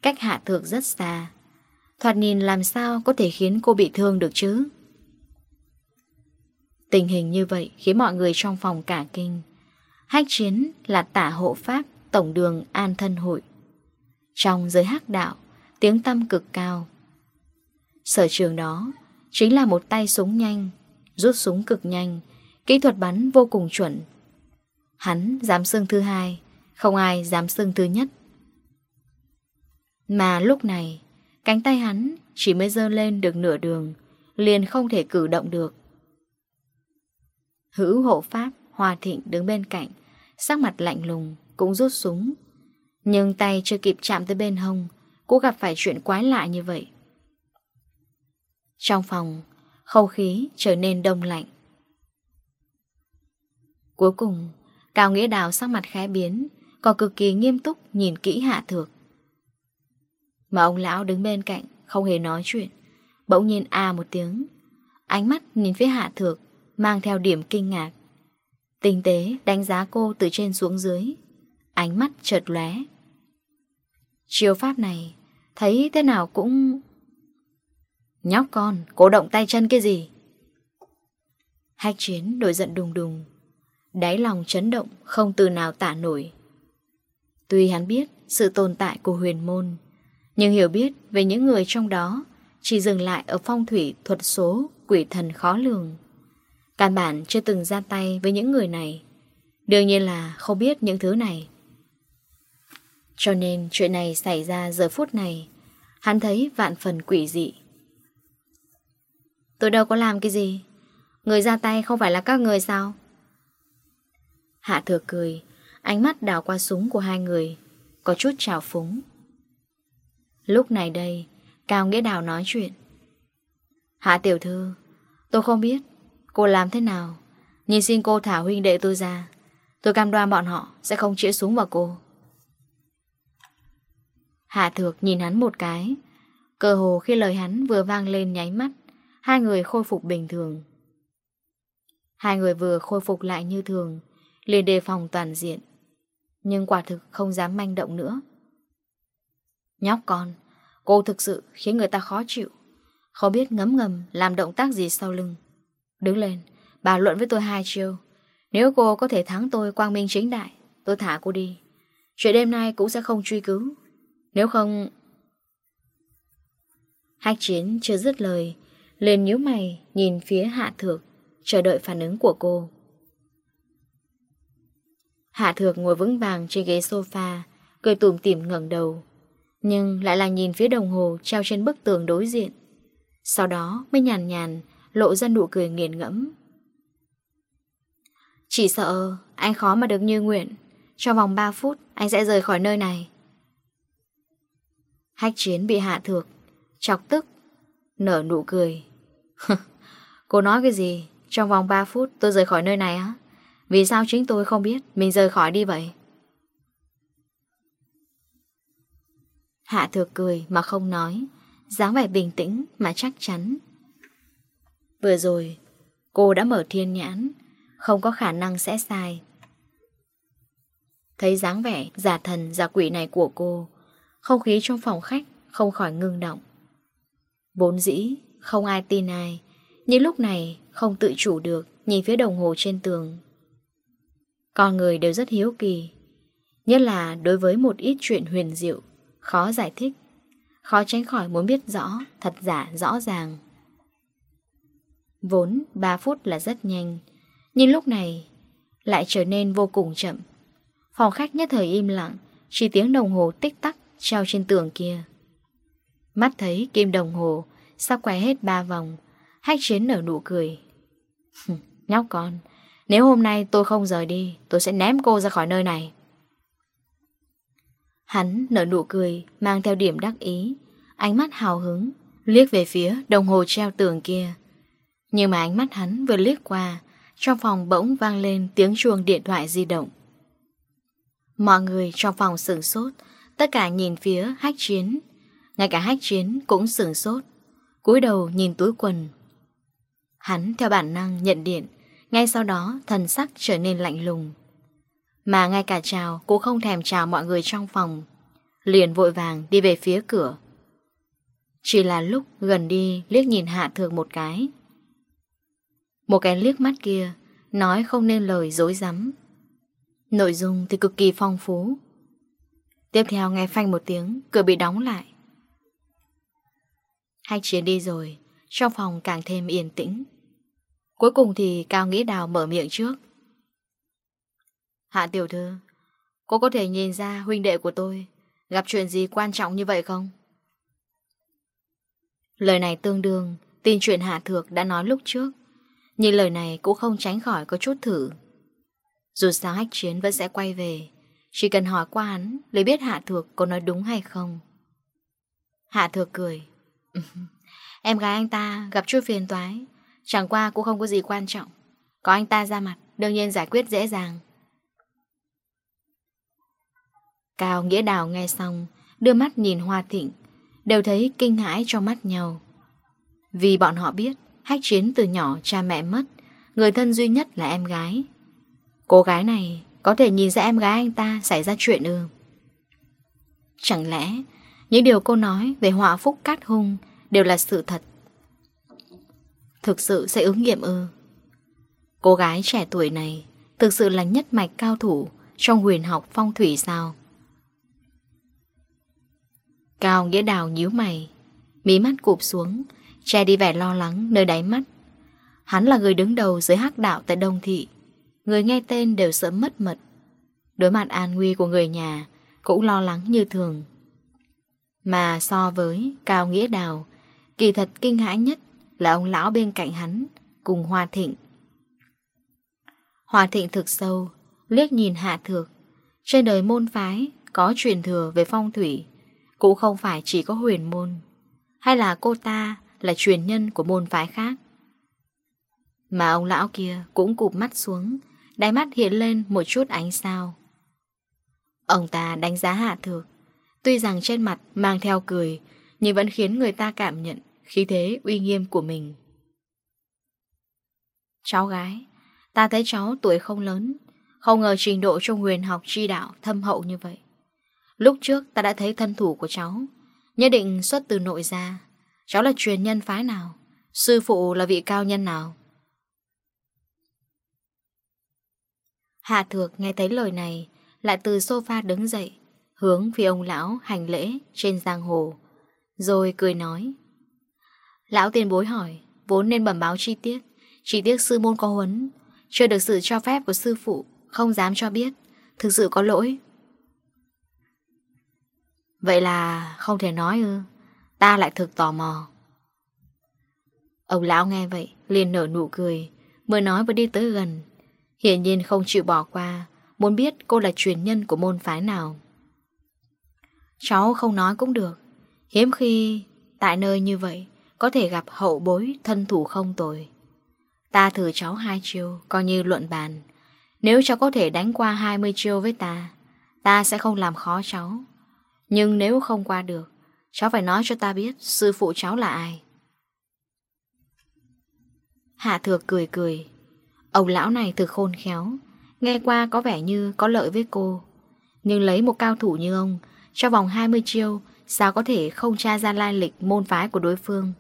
cách hạ thược rất xa. Thoạt nhìn làm sao có thể khiến cô bị thương được chứ? Tình hình như vậy khiến mọi người trong phòng cả kinh. Hách chiến là tả hộ pháp, Tổng đường An Thân Hội. Trong giới hắc đạo, Tiếng tâm cực cao. Sở trường đó Chính là một tay súng nhanh, Rút súng cực nhanh, Kỹ thuật bắn vô cùng chuẩn. Hắn dám xưng thứ hai, Không ai dám xưng thứ nhất. Mà lúc này, Cánh tay hắn chỉ mới dơ lên được nửa đường, Liền không thể cử động được. Hữu hộ pháp Hòa Thịnh đứng bên cạnh, Sắc mặt lạnh lùng, Cũng rút súng. Nhưng tay chưa kịp chạm tới bên hông Cũng gặp phải chuyện quái lạ như vậy. Trong phòng, Không khí trở nên đông lạnh. Cuối cùng, Cao Nghĩa Đào sắc mặt khẽ biến, Còn cực kỳ nghiêm túc nhìn kỹ hạ thược. Mà ông lão đứng bên cạnh, Không hề nói chuyện. Bỗng nhiên a à một tiếng, Ánh mắt nhìn phía hạ thược, Mang theo điểm kinh ngạc. Tinh tế đánh giá cô từ trên xuống dưới. Ánh mắt chợt lóe. Chiêu pháp này, Thấy thế nào cũng Nhóc con Cố động tay chân cái gì? Hách chiến đổi giận đùng đùng. Đáy lòng chấn động, Không từ nào tạ nổi. Tuy hắn biết sự tồn tại của huyền môn, Nhưng hiểu biết về những người trong đó Chỉ dừng lại ở phong thủy thuật số, Quỷ thần khó lường. Căn bản chưa từng ra tay với những người này. Đương nhiên là không biết những thứ này. Cho nên chuyện này xảy ra giờ phút này, Hắn thấy vạn phần quỷ dị. Tôi đâu có làm cái gì? Người ra tay không phải là các người sao? Hạ thừa cười, Ánh mắt đào qua súng của hai người, Có chút trào phúng. Lúc này đây, Cao Nghĩa Đào nói chuyện. Hạ tiểu thư, Tôi không biết Cô làm thế nào? Nhìn xin cô thả huynh đệ tôi ra. Tôi cam đoan bọn họ sẽ không chĩa súng vào cô. Hạ thược nhìn hắn một cái. Cơ hồ khi lời hắn vừa vang lên nháy mắt, Hai người khôi phục bình thường. Hai người vừa khôi phục lại như thường, liền đề phòng toàn diện. Nhưng quả thực không dám manh động nữa. Nhóc con, Cô thực sự khiến người ta khó chịu. Không biết ngấm ngầm làm động tác gì sau lưng. Đứng lên, bà luận với tôi hai chiêu, Nếu cô có thể thắng tôi quang minh chính đại, tôi thả cô đi. Chuyện đêm nay cũng sẽ không truy cứu. Nếu không... Hách chiến chưa dứt lời, liền nhíu mày nhìn phía hạ thược, chờ đợi phản ứng của cô. Hạ thược ngồi vững vàng trên ghế sofa, cười tùm tìm ngẩng đầu. Nhưng lại là nhìn phía đồng hồ treo trên bức tường đối diện. Sau đó mới nhàn nhàn lộ ra nụ cười nghiền ngẫm. Chỉ sợ anh khó mà được như nguyện. Trong vòng 3 phút, anh sẽ rời khỏi nơi này. Hách chiến bị hạ thược, chọc tức, nở nụ cười. Cô nói cái gì? Trong vòng 3 phút tôi rời khỏi nơi này á? Vì sao chính tôi không biết mình rời khỏi đi vậy? Hạ thược cười mà không nói, dáng vẻ bình tĩnh mà chắc chắn. Vừa rồi, cô đã mở thiên nhãn, không có khả năng sẽ sai. Thấy dáng vẻ giả thần giả quỷ này của cô, không khí trong phòng khách không khỏi ngưng động. Bốn dĩ, không ai tin ai, nhưng lúc này không tự chủ được nhìn phía đồng hồ trên tường. Con người đều rất hiếu kỳ, nhất là đối với một ít chuyện huyền diệu, khó giải thích, khó tránh khỏi muốn biết rõ, thật giả rõ ràng. Vốn 3 phút là rất nhanh. Nhưng lúc này Lại trở nên vô cùng chậm. Phòng khách nhất thời im lặng, Chỉ tiếng đồng hồ tích tắc treo trên tường kia. Mắt thấy kim đồng hồ Sắp quay hết 3 vòng, Hách chiến nở nụ cười. cười Nhóc con, Nếu hôm nay tôi không rời đi, Tôi sẽ ném cô ra khỏi nơi này. Hắn nở nụ cười, Mang theo điểm đắc ý, Ánh mắt hào hứng, Liếc về phía đồng hồ treo tường kia. Nhưng mà ánh mắt hắn vừa liếc qua, Trong phòng bỗng vang lên tiếng chuông điện thoại di động. Mọi người trong phòng sửng sốt, Tất cả nhìn phía hách chiến. Ngay cả hách chiến cũng sửng sốt, cúi đầu nhìn túi quần. Hắn theo bản năng nhận điện, Ngay sau đó thần sắc trở nên lạnh lùng. Mà ngay cả chào Cũng không thèm chào mọi người trong phòng, Liền vội vàng đi về phía cửa. Chỉ là lúc gần đi liếc nhìn Hạ Thược một cái một cái liếc mắt kia, Nói không nên lời dối rắm. Nội dung thì cực kỳ phong phú. Tiếp theo nghe phanh một tiếng, Cửa bị đóng lại. Hai chiến đi rồi, Trong phòng càng thêm yên tĩnh. Cuối cùng thì Cao Nghĩ Đào mở miệng trước. Hạ tiểu thư, Cô có thể nhìn ra huynh đệ của tôi Gặp chuyện gì quan trọng như vậy không? Lời này tương đương Tin chuyện Hạ Thược đã nói lúc trước. Nhìn lời này cũng không tránh khỏi có chút thử. Dù sao hách chiến vẫn sẽ quay về. Chỉ cần hỏi qua hắn Lấy biết Hạ Thược có nói đúng hay không. Hạ Thược cười. Em gái anh ta gặp chút phiền toái. Chẳng qua cũng không có gì quan trọng. Có anh ta ra mặt, Đương nhiên giải quyết dễ dàng. Cao Nghĩa Đào nghe xong, Đưa mắt nhìn Hoa Thịnh, Đều thấy kinh hãi cho mắt nhau. Vì bọn họ biết Hách chiến từ nhỏ cha mẹ mất. Người thân duy nhất là em gái. Cô gái này có thể nhìn ra em gái anh ta xảy ra chuyện ư. Chẳng lẽ Những điều cô nói về họa phúc cát hung Đều là sự thật? Thực sự sẽ ứng nghiệm ư? Cô gái trẻ tuổi này Thực sự là nhất mạch cao thủ Trong huyền học phong thủy sao? Cao Nghĩa Đào nhíu mày, Mí mắt cụp xuống Che đi vẻ lo lắng nơi đáy mắt. Hắn là người đứng đầu dưới hắc đạo tại Đông Thị. Người nghe tên đều sợ mất mật. Đối mặt an nguy của người nhà, Cũng lo lắng như thường. Mà so với Cao Nghĩa Đào, Kỳ thật kinh hãi nhất là ông lão bên cạnh hắn, Cùng Hoa Thịnh. Hoa Thịnh thực sâu, Liếc nhìn Hạ Thược. Trên đời môn phái Có truyền thừa về phong thủy, Cũng không phải chỉ có huyền môn, Hay là cô ta là truyền nhân của môn phái khác. Mà ông lão kia cũng cụp mắt xuống, đáy mắt hiện lên một chút ánh sao. Ông ta đánh giá hạ thược, tuy rằng trên mặt mang theo cười, nhưng vẫn khiến người ta cảm nhận khí thế uy nghiêm của mình. Cháu gái, ta thấy cháu tuổi không lớn, không ngờ trình độ trong huyền học tri đạo thâm hậu như vậy. Lúc trước ta đã thấy thân thủ của cháu, nhất định xuất từ nội gia, Cháu là truyền nhân phái nào? Sư phụ là vị cao nhân nào? Hạ thược nghe thấy lời này, Lại từ sofa đứng dậy, Hướng phi ông lão hành lễ trên giang hồ, Rồi cười nói Lão tiền bối hỏi, Vốn nên bẩm báo chi tiết, Chỉ tiếc sư môn có huấn, Chưa được sự cho phép của sư phụ, Không dám cho biết, Thực sự có lỗi Vậy là không thể nói ư Ta lại thực tò mò. Ông lão nghe vậy, liền nở nụ cười, mới nói vừa đi tới gần. Hiển nhiên không chịu bỏ qua, Muốn biết cô là truyền nhân của môn phái nào. Cháu không nói cũng được. Hiếm khi, Tại nơi như vậy, Có thể gặp hậu bối thân thủ không tồi. Ta thử cháu hai chiêu, Coi như luận bàn. Nếu cháu có thể đánh qua 20 chiêu với ta Ta sẽ không làm khó cháu. Nhưng nếu không qua được Cháu phải nói cho ta biết sư phụ cháu là ai. Hạ thược cười cười. Ông lão này thực khôn khéo. Nghe qua có vẻ như có lợi với cô. Nhưng lấy một cao thủ như ông, cho vòng 20 chiêu, sao có thể không tra ra lai lịch môn phái của đối phương.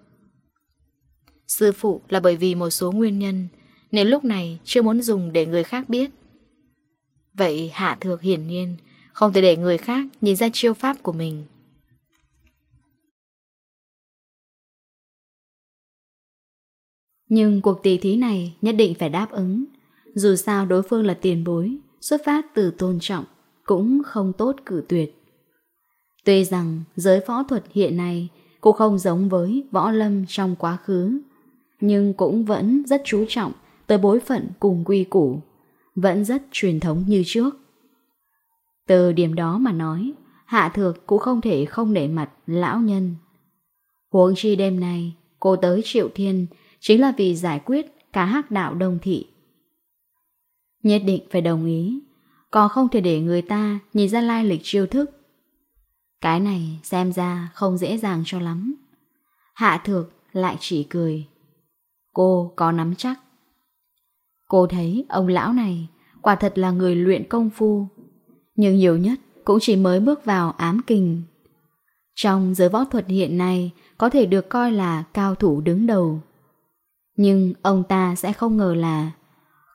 Sư phụ là bởi vì một số nguyên nhân, nên lúc này chưa muốn dùng để người khác biết. Vậy Hạ Thược hiển nhiên không thể để người khác nhìn ra chiêu pháp của mình. Nhưng cuộc tỷ thí này nhất định phải đáp ứng. Dù sao đối phương là tiền bối, xuất phát từ tôn trọng, cũng không tốt cử tuyệt. Tuy rằng giới võ thuật hiện nay cũng không giống với võ lâm trong quá khứ, nhưng cũng vẫn rất chú trọng tới bối phận cùng quy củ, vẫn rất truyền thống như trước. Từ điểm đó mà nói, Hạ Thược cũng không thể không nể mặt lão nhân. Huống chi đêm nay, cô tới Triệu Thiên chính là vì giải quyết cả hắc đạo đông thị. Nhất định phải đồng ý, còn không thể để người ta nhìn ra lai lịch chiêu thức. Cái này xem ra không dễ dàng cho lắm. Hạ thược lại chỉ cười. Cô có nắm chắc. Cô thấy ông lão này quả thật là người luyện công phu, nhưng nhiều nhất cũng chỉ mới bước vào ám kình. Trong giới võ thuật hiện nay có thể được coi là cao thủ đứng đầu. Nhưng ông ta sẽ không ngờ là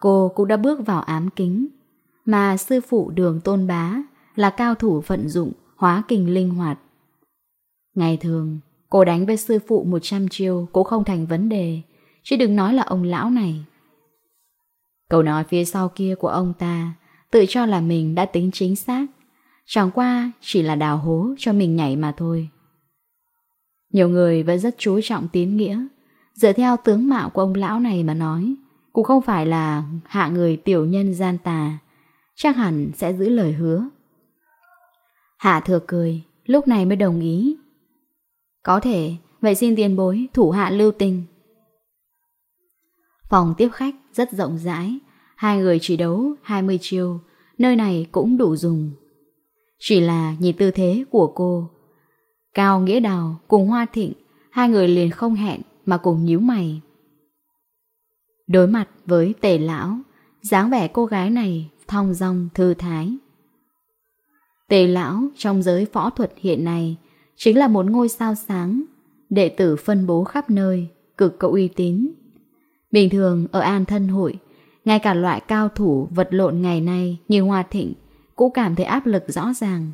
cô cũng đã bước vào ám kính. Mà sư phụ đường tôn bá là cao thủ vận dụng, hóa kình linh hoạt. Ngày thường, cô đánh với sư phụ 100 chiêu cũng không thành vấn đề, chứ đừng nói là ông lão này. Câu nói phía sau kia của ông ta tự cho là mình đã tính chính xác, chẳng qua chỉ là đào hố cho mình nhảy mà thôi. Nhiều người vẫn rất chú trọng tín nghĩa, Dựa theo tướng mạo của ông lão này mà nói, Cũng không phải là hạ người tiểu nhân gian tà, Chắc hẳn sẽ giữ lời hứa. Hạ thừa cười, Lúc này mới đồng ý. Có thể, Vậy xin tiền bối thủ hạ lưu tình. Phòng tiếp khách rất rộng rãi, Hai người chỉ đấu 20 chiêu, Nơi này cũng đủ dùng. Chỉ là nhìn tư thế của cô, Cao Nghĩa Đào cùng Hoa Thịnh, Hai người liền không hẹn mà cùng nhíu mày. Đối mặt với tề lão, dáng vẻ cô gái này thong dong thư thái. Tề lão trong giới võ thuật hiện nay chính là một ngôi sao sáng, đệ tử phân bố khắp nơi, cực có uy tín. Bình thường ở An Thân Hội, ngay cả loại cao thủ vật lộn ngày nay như Hoa Thịnh cũng cảm thấy áp lực rõ ràng.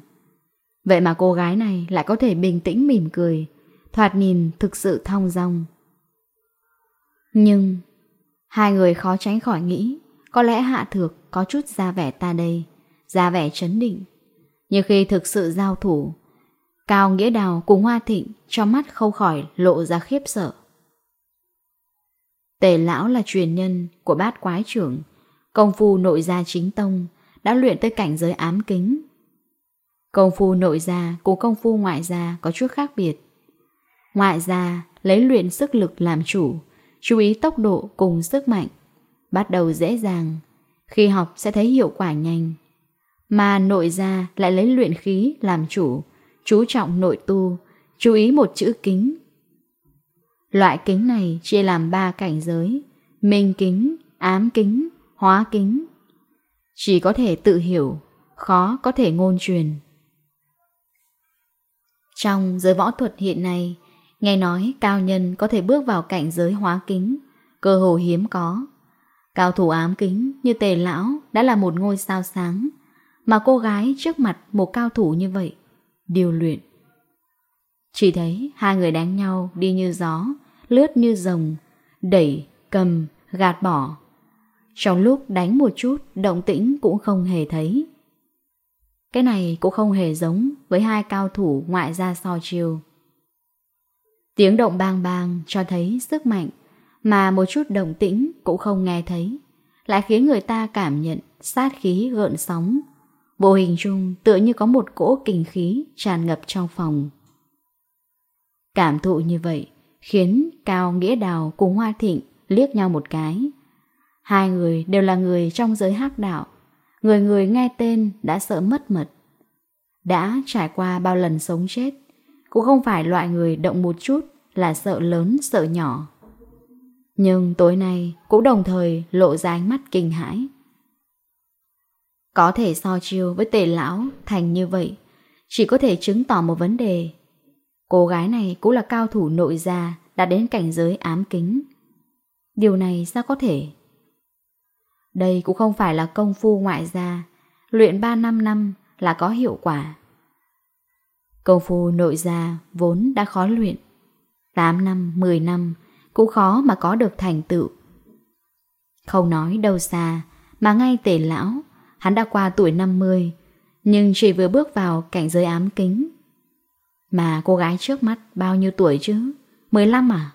Vậy mà cô gái này lại có thể bình tĩnh mỉm cười, thoạt nhìn thực sự thong dong. Nhưng, hai người khó tránh khỏi nghĩ, có lẽ Hạ Thược có chút ra vẻ ta đây, ra vẻ chấn định. Nhưng khi thực sự giao thủ, Cao Nghĩa Đào cùng Hoa Thịnh cho mắt không khỏi lộ ra khiếp sợ. Tề lão là truyền nhân của bát quái trưởng, công phu nội gia chính tông, đã luyện tới cảnh giới ám kính. Công phu nội gia cùng công phu ngoại gia có chút khác biệt. Ngoại gia lấy luyện sức lực làm chủ, chú ý tốc độ cùng sức mạnh. Bắt đầu dễ dàng, khi học sẽ thấy hiệu quả nhanh. Mà nội gia lại lấy luyện khí làm chủ, chú trọng nội tu, chú ý một chữ kính. Loại kính này chia làm ba cảnh giới, minh kính, ám kính, hóa kính. Chỉ có thể tự hiểu, khó có thể ngôn truyền. Trong giới võ thuật hiện nay, Nghe nói cao nhân có thể bước vào cảnh giới hóa kính, cơ hồ hiếm có. Cao thủ ám kính như tề lão đã là một ngôi sao sáng, mà cô gái trước mặt một cao thủ như vậy, điều luyện. Chỉ thấy hai người đánh nhau đi như gió, lướt như rồng, đẩy, cầm, gạt bỏ. Trong lúc đánh một chút, động tĩnh cũng không hề thấy. Cái này cũng không hề giống với hai cao thủ ngoại gia so chiều. Tiếng động bang bang cho thấy sức mạnh mà một chút động tĩnh cũng không nghe thấy, lại khiến người ta cảm nhận sát khí gợn sóng. bộ hình chung tựa như có một cỗ kinh khí tràn ngập trong phòng. Cảm thụ như vậy khiến Cao Nghĩa Đào cùng Hoa Thịnh liếc nhau một cái. Hai người đều là người trong giới hắc đạo, người người nghe tên đã sợ mất mật. Đã trải qua bao lần sống chết cũng không phải loại người động một chút là sợ lớn, sợ nhỏ. Nhưng tối nay cũng đồng thời lộ ra ánh mắt kinh hãi. Có thể so chiêu với tề lão thành như vậy, chỉ có thể chứng tỏ một vấn đề. Cô gái này cũng là cao thủ nội gia đã đến cảnh giới ám kính. Điều này sao có thể? Đây cũng không phải là công phu ngoại gia, luyện 3 năm năm là có hiệu quả. Công phu nội gia vốn đã khó luyện. 8 năm, 10 năm cũng khó mà có được thành tựu. Không nói đâu xa, mà ngay tề lão, hắn đã qua tuổi 50, nhưng chỉ vừa bước vào cảnh giới ám kính. Mà cô gái trước mắt bao nhiêu tuổi chứ? 15 à?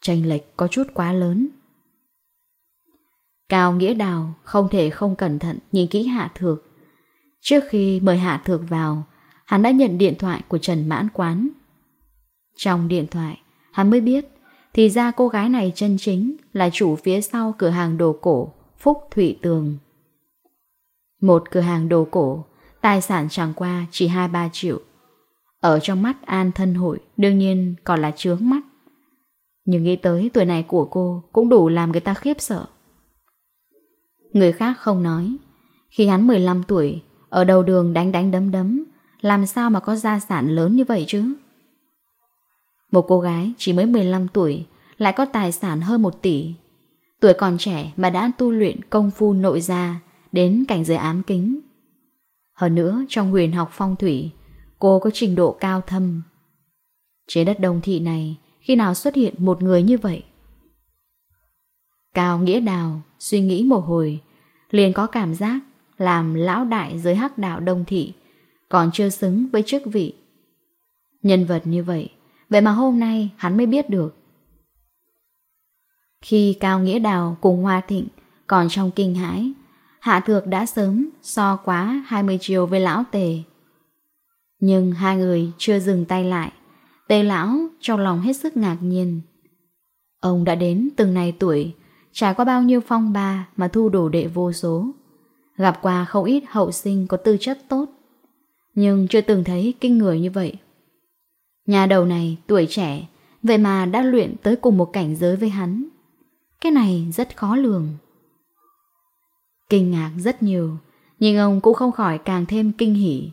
Tranh lệch có chút quá lớn. Cao Nghĩa Đào không thể không cẩn thận nhìn kỹ Hạ Thược. Trước khi mời Hạ Thược vào, hắn đã nhận điện thoại của Trần Mãn Quán. Trong điện thoại, hắn mới biết, thì ra cô gái này chân chính là chủ phía sau cửa hàng đồ cổ Phúc Thụy Tường. Một cửa hàng đồ cổ, tài sản chẳng qua chỉ 2-3 triệu. Ở trong mắt An thân hội đương nhiên còn là chướng mắt. Nhưng nghĩ tới tuổi này của cô cũng đủ làm người ta khiếp sợ. Người khác không nói. Khi hắn 15 tuổi, ở đầu đường đánh đánh đấm đấm, làm sao mà có gia sản lớn như vậy chứ? Một cô gái chỉ mới 15 tuổi Lại có tài sản hơn 1 tỷ. Tuổi còn trẻ mà đã tu luyện công phu nội gia Đến cảnh giới ám kính. Hơn nữa trong huyền học phong thủy Cô có trình độ cao thâm. Trên đất đông thị này Khi nào xuất hiện một người như vậy? Cao Nghĩa Đào suy nghĩ một hồi, liền có cảm giác làm lão đại giới hắc đạo đông thị còn chưa xứng với chức vị. Nhân vật như vậy, vậy mà hôm nay hắn mới biết được. Khi Cao Nghĩa Đào cùng Hoa Thịnh còn trong kinh hãi, Hạ Thược đã sớm so quá 20 chiều với Lão Tề. Nhưng hai người chưa dừng tay lại, Tề Lão trong lòng hết sức ngạc nhiên. Ông đã đến từng này tuổi, trải qua bao nhiêu phong ba mà thu đồ đệ vô số. Gặp qua không ít hậu sinh có tư chất tốt, nhưng chưa từng thấy kinh người như vậy. Nhà đầu này tuổi trẻ, vậy mà đã luyện tới cùng một cảnh giới với hắn. Cái này rất khó lường. Kinh ngạc rất nhiều, nhưng ông cũng không khỏi càng thêm kinh hỉ.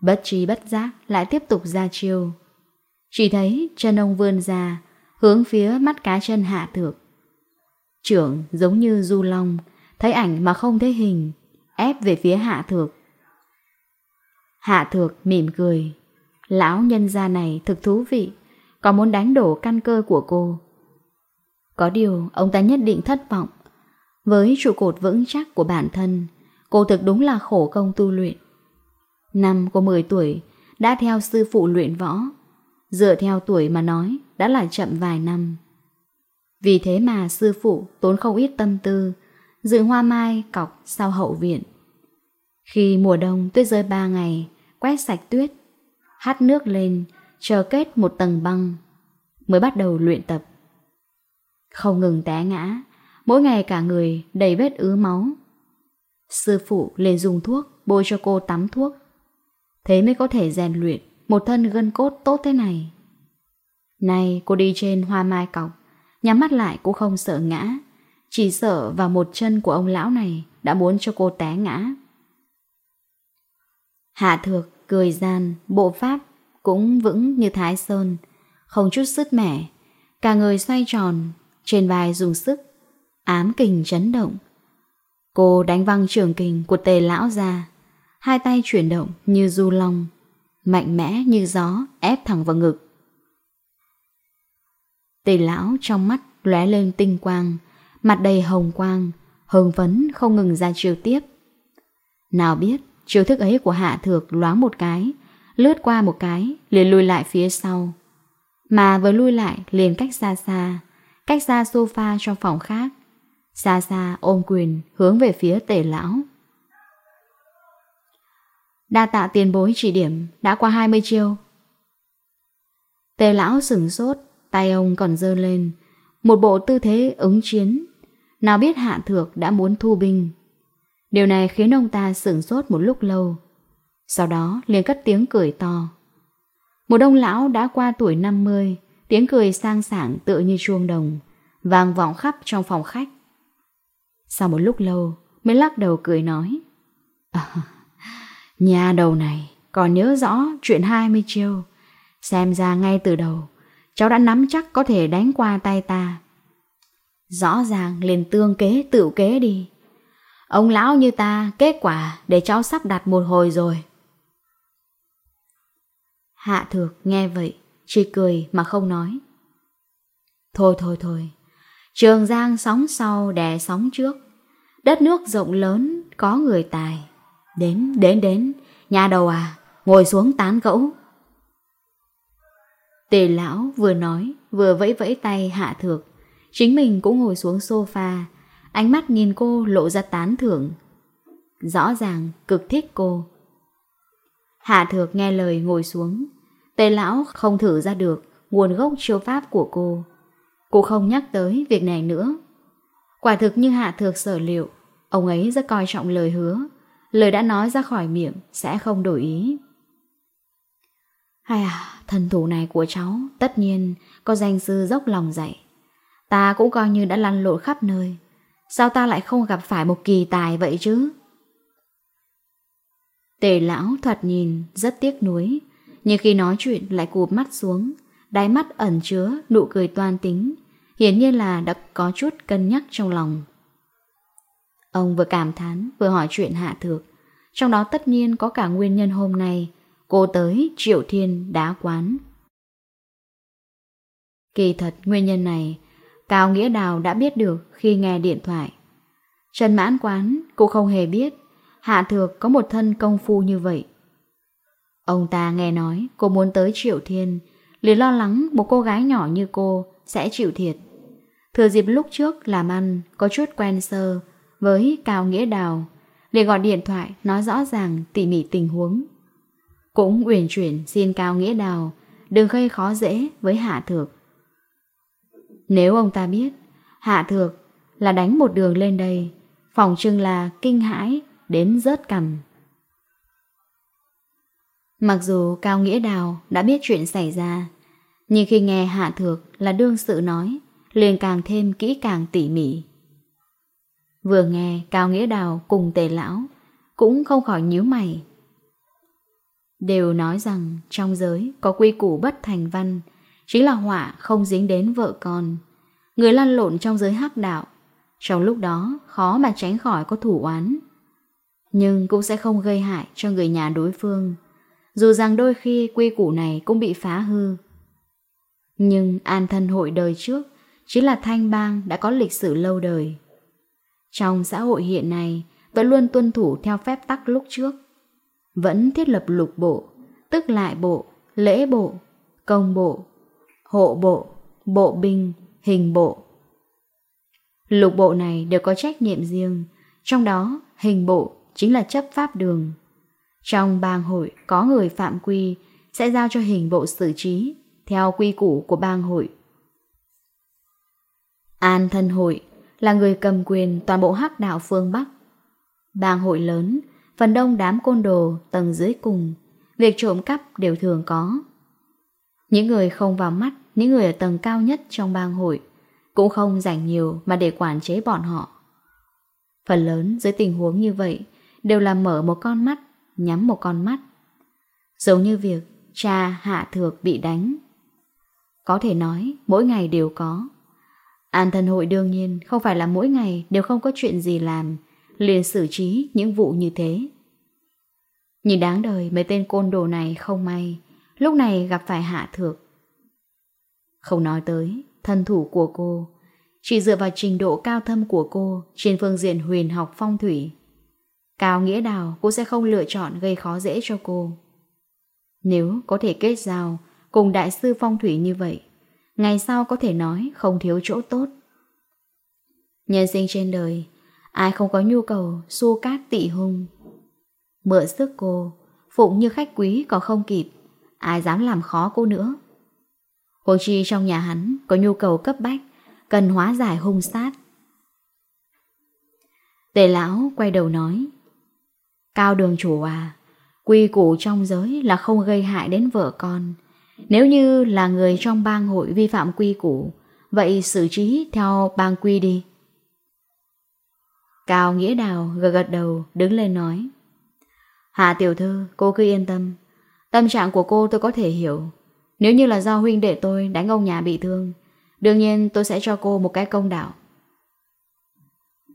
Bất trí bất giác lại tiếp tục ra chiêu. Chỉ thấy chân ông vươn ra, hướng phía mắt cá chân hạ thược. Trưởng giống như du long, thấy ảnh mà không thấy hình, ép về phía hạ thược. Hạ thược mỉm cười. Lão nhân gia này thực thú vị, có muốn đánh đổ căn cơ của cô. Có điều ông ta nhất định thất vọng. Với trụ cột vững chắc của bản thân, cô thực đúng là khổ công tu luyện. Năm cô 10 tuổi, đã theo sư phụ luyện võ. Dựa theo tuổi mà nói, đã là chậm vài năm. Vì thế mà sư phụ tốn không ít tâm tư, dựng hoa mai cọc sau hậu viện. Khi mùa đông tuyết rơi 3 ngày, quét sạch tuyết, hát nước lên, chờ kết một tầng băng, mới bắt đầu luyện tập. Không ngừng té ngã, mỗi ngày cả người đầy vết ứ máu. Sư phụ liền dùng thuốc, bôi cho cô tắm thuốc. Thế mới có thể rèn luyện một thân gân cốt tốt thế này. Này, cô đi trên hoa mai cọc, nhắm mắt lại cô không sợ ngã, chỉ sợ vào một chân của ông lão này đã muốn cho cô té ngã. Hạ thược, cười gian, bộ pháp cũng vững như thái sơn, không chút sứt mẻ. Cả người xoay tròn, trên vai dùng sức, ám kình chấn động. Cô đánh văng trường kình của tề lão ra, hai tay chuyển động như du long, mạnh mẽ như gió ép thẳng vào ngực. Tề lão trong mắt lóe lên tinh quang, mặt đầy hồng quang, hưng phấn không ngừng ra chiều tiếp. Nào biết, Chiêu thức ấy của Hạ Thược loáng một cái, lướt qua một cái, liền lùi lại phía sau. Mà vừa lui lại liền cách xa xa, cách xa sofa trong phòng khác. Xa xa ôm quyền hướng về phía tể lão. Đa tạ tiền bối chỉ điểm, đã qua 20 chiêu. Tề lão sửng sốt, tay ông còn dơ lên, một bộ tư thế ứng chiến. Nào biết hạ thược đã muốn thu binh, Điều này khiến ông ta sửng sốt một lúc lâu. Sau đó liền cất tiếng cười to. Một ông lão đã qua tuổi 50, tiếng cười sang sảng tựa như chuông đồng, vang vọng khắp trong phòng khách. Sau một lúc lâu, mới lắc đầu cười nói. À, nhà đầu này còn nhớ rõ chuyện 20 chiêu. Xem ra ngay từ đầu, cháu đã nắm chắc có thể đánh qua tay ta. Rõ ràng liền tương kế tự kế đi. Ông lão như ta kết quả để cháu sắp đặt một hồi rồi. Hạ thược nghe vậy, chỉ cười mà không nói. Thôi thôi thôi, trường giang sóng sau đè sóng trước. Đất nước rộng lớn, có người tài. Đến, đến, đến, nhà đầu à, ngồi xuống tán gẫu. Tề lão vừa nói, vừa vẫy vẫy tay hạ thược. Chính mình cũng ngồi xuống sofa, Ánh mắt nhìn cô lộ ra tán thưởng. Rõ ràng, cực thích cô. Hạ thược nghe lời ngồi xuống. Tề lão không thử ra được nguồn gốc chiêu pháp của cô. Cô không nhắc tới việc này nữa. Quả thực như hạ thược sở liệu, ông ấy rất coi trọng lời hứa. Lời đã nói ra khỏi miệng sẽ không đổi ý. Hay à, thần thủ này của cháu tất nhiên có danh sư dốc lòng dạy. Ta cũng coi như đã lăn lộn khắp nơi, Sao ta lại không gặp phải một kỳ tài vậy chứ? Tề lão thoạt nhìn rất tiếc nuối, nhưng khi nói chuyện lại cụp mắt xuống, đáy mắt ẩn chứa nụ cười toan tính, hiển nhiên là đã có chút cân nhắc trong lòng. Ông vừa cảm thán vừa hỏi chuyện hạ thược, trong đó tất nhiên có cả nguyên nhân hôm nay cô tới Triệu Thiên đá quán. Kỳ thật nguyên nhân này Cao Nghĩa Đào đã biết được khi nghe điện thoại. Trần Mãn Quán cũng không hề biết Hạ Thược có một thân công phu như vậy. Ông ta nghe nói cô muốn tới Triệu Thiên, liền lo lắng một cô gái nhỏ như cô sẽ chịu thiệt. Thừa dịp lúc trước làm ăn có chút quen sơ với Cao Nghĩa Đào, liền gọi điện thoại nói rõ ràng tỉ mỉ tình huống. Cũng uyển chuyển xin Cao Nghĩa Đào đừng gây khó dễ với Hạ Thược. Nếu ông ta biết, hạ thược là đánh một đường lên đây, phòng trưng là kinh hãi đến rớt cằm. Mặc dù Cao Nghĩa Đào đã biết chuyện xảy ra, nhưng khi nghe Hạ Thược là đương sự nói, liền càng thêm kỹ càng tỉ mỉ. Vừa nghe Cao Nghĩa Đào cùng tề lão, cũng không khỏi nhíu mày. Đều nói rằng trong giới có quy củ bất thành văn, chính là họa không dính đến vợ con. Người lăn lộn trong giới hắc đạo, trong lúc đó khó mà tránh khỏi có thủ oán. Nhưng cũng sẽ không gây hại cho người nhà đối phương, dù rằng đôi khi quy củ này cũng bị phá hư. Nhưng an thân hội đời trước chính là thanh bang đã có lịch sử lâu đời. Trong xã hội hiện nay vẫn luôn tuân thủ theo phép tắc lúc trước, vẫn thiết lập lục bộ, tức lại bộ, lễ bộ, công bộ, hộ bộ, bộ binh, hình bộ. Lục bộ này đều có trách nhiệm riêng, trong đó hình bộ chính là chấp pháp đường. Trong bang hội có người phạm quy sẽ giao cho hình bộ xử trí theo quy củ của bang hội. An thân hội là người cầm quyền toàn bộ hắc đạo phương Bắc. Bang hội lớn, phần đông đám côn đồ tầng dưới cùng, việc trộm cắp đều thường có. Những người không vào mắt những người ở tầng cao nhất trong bang hội, cũng không dành nhiều mà để quản chế bọn họ. Phần lớn dưới tình huống như vậy đều là mở một con mắt, nhắm một con mắt. Giống như việc cha hạ thược bị đánh. Có thể nói mỗi ngày đều có. An thần hội đương nhiên không phải là mỗi ngày đều không có chuyện gì làm, liền xử trí những vụ như thế. Nhìn đáng đời mấy tên côn đồ này không may, lúc này gặp phải hạ thược. Không nói tới, thân thủ của cô, chỉ dựa vào trình độ cao thâm của cô trên phương diện huyền học phong thủy. Cao nghĩa đào cô sẽ không lựa chọn gây khó dễ cho cô. Nếu có thể kết giao cùng đại sư phong thủy như vậy, ngày sau có thể nói không thiếu chỗ tốt. Nhân sinh trên đời, ai không có nhu cầu xua cát tị hung. Mượn sức cô, phụng như khách quý còn không kịp, ai dám làm khó cô nữa. Huống chi trong nhà hắn có nhu cầu cấp bách, cần hóa giải hung sát. Tề lão quay đầu nói, Cao đường chủ à, quy củ trong giới là không gây hại đến vợ con. Nếu như là người trong bang hội vi phạm quy củ, vậy xử trí theo bang quy đi. Cao Nghĩa Đào gật gật đầu đứng lên nói Hà tiểu thư cô cứ yên tâm Tâm trạng của cô tôi có thể hiểu nếu như là do huynh đệ tôi đánh ông nhà bị thương, Đương nhiên tôi sẽ cho cô một cái công đạo.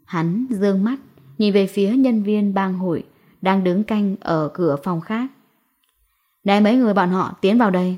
Hắn dương mắt, Nhìn về phía nhân viên bang hội Đang đứng canh ở cửa phòng khác. Nè mấy người bọn họ tiến vào đây.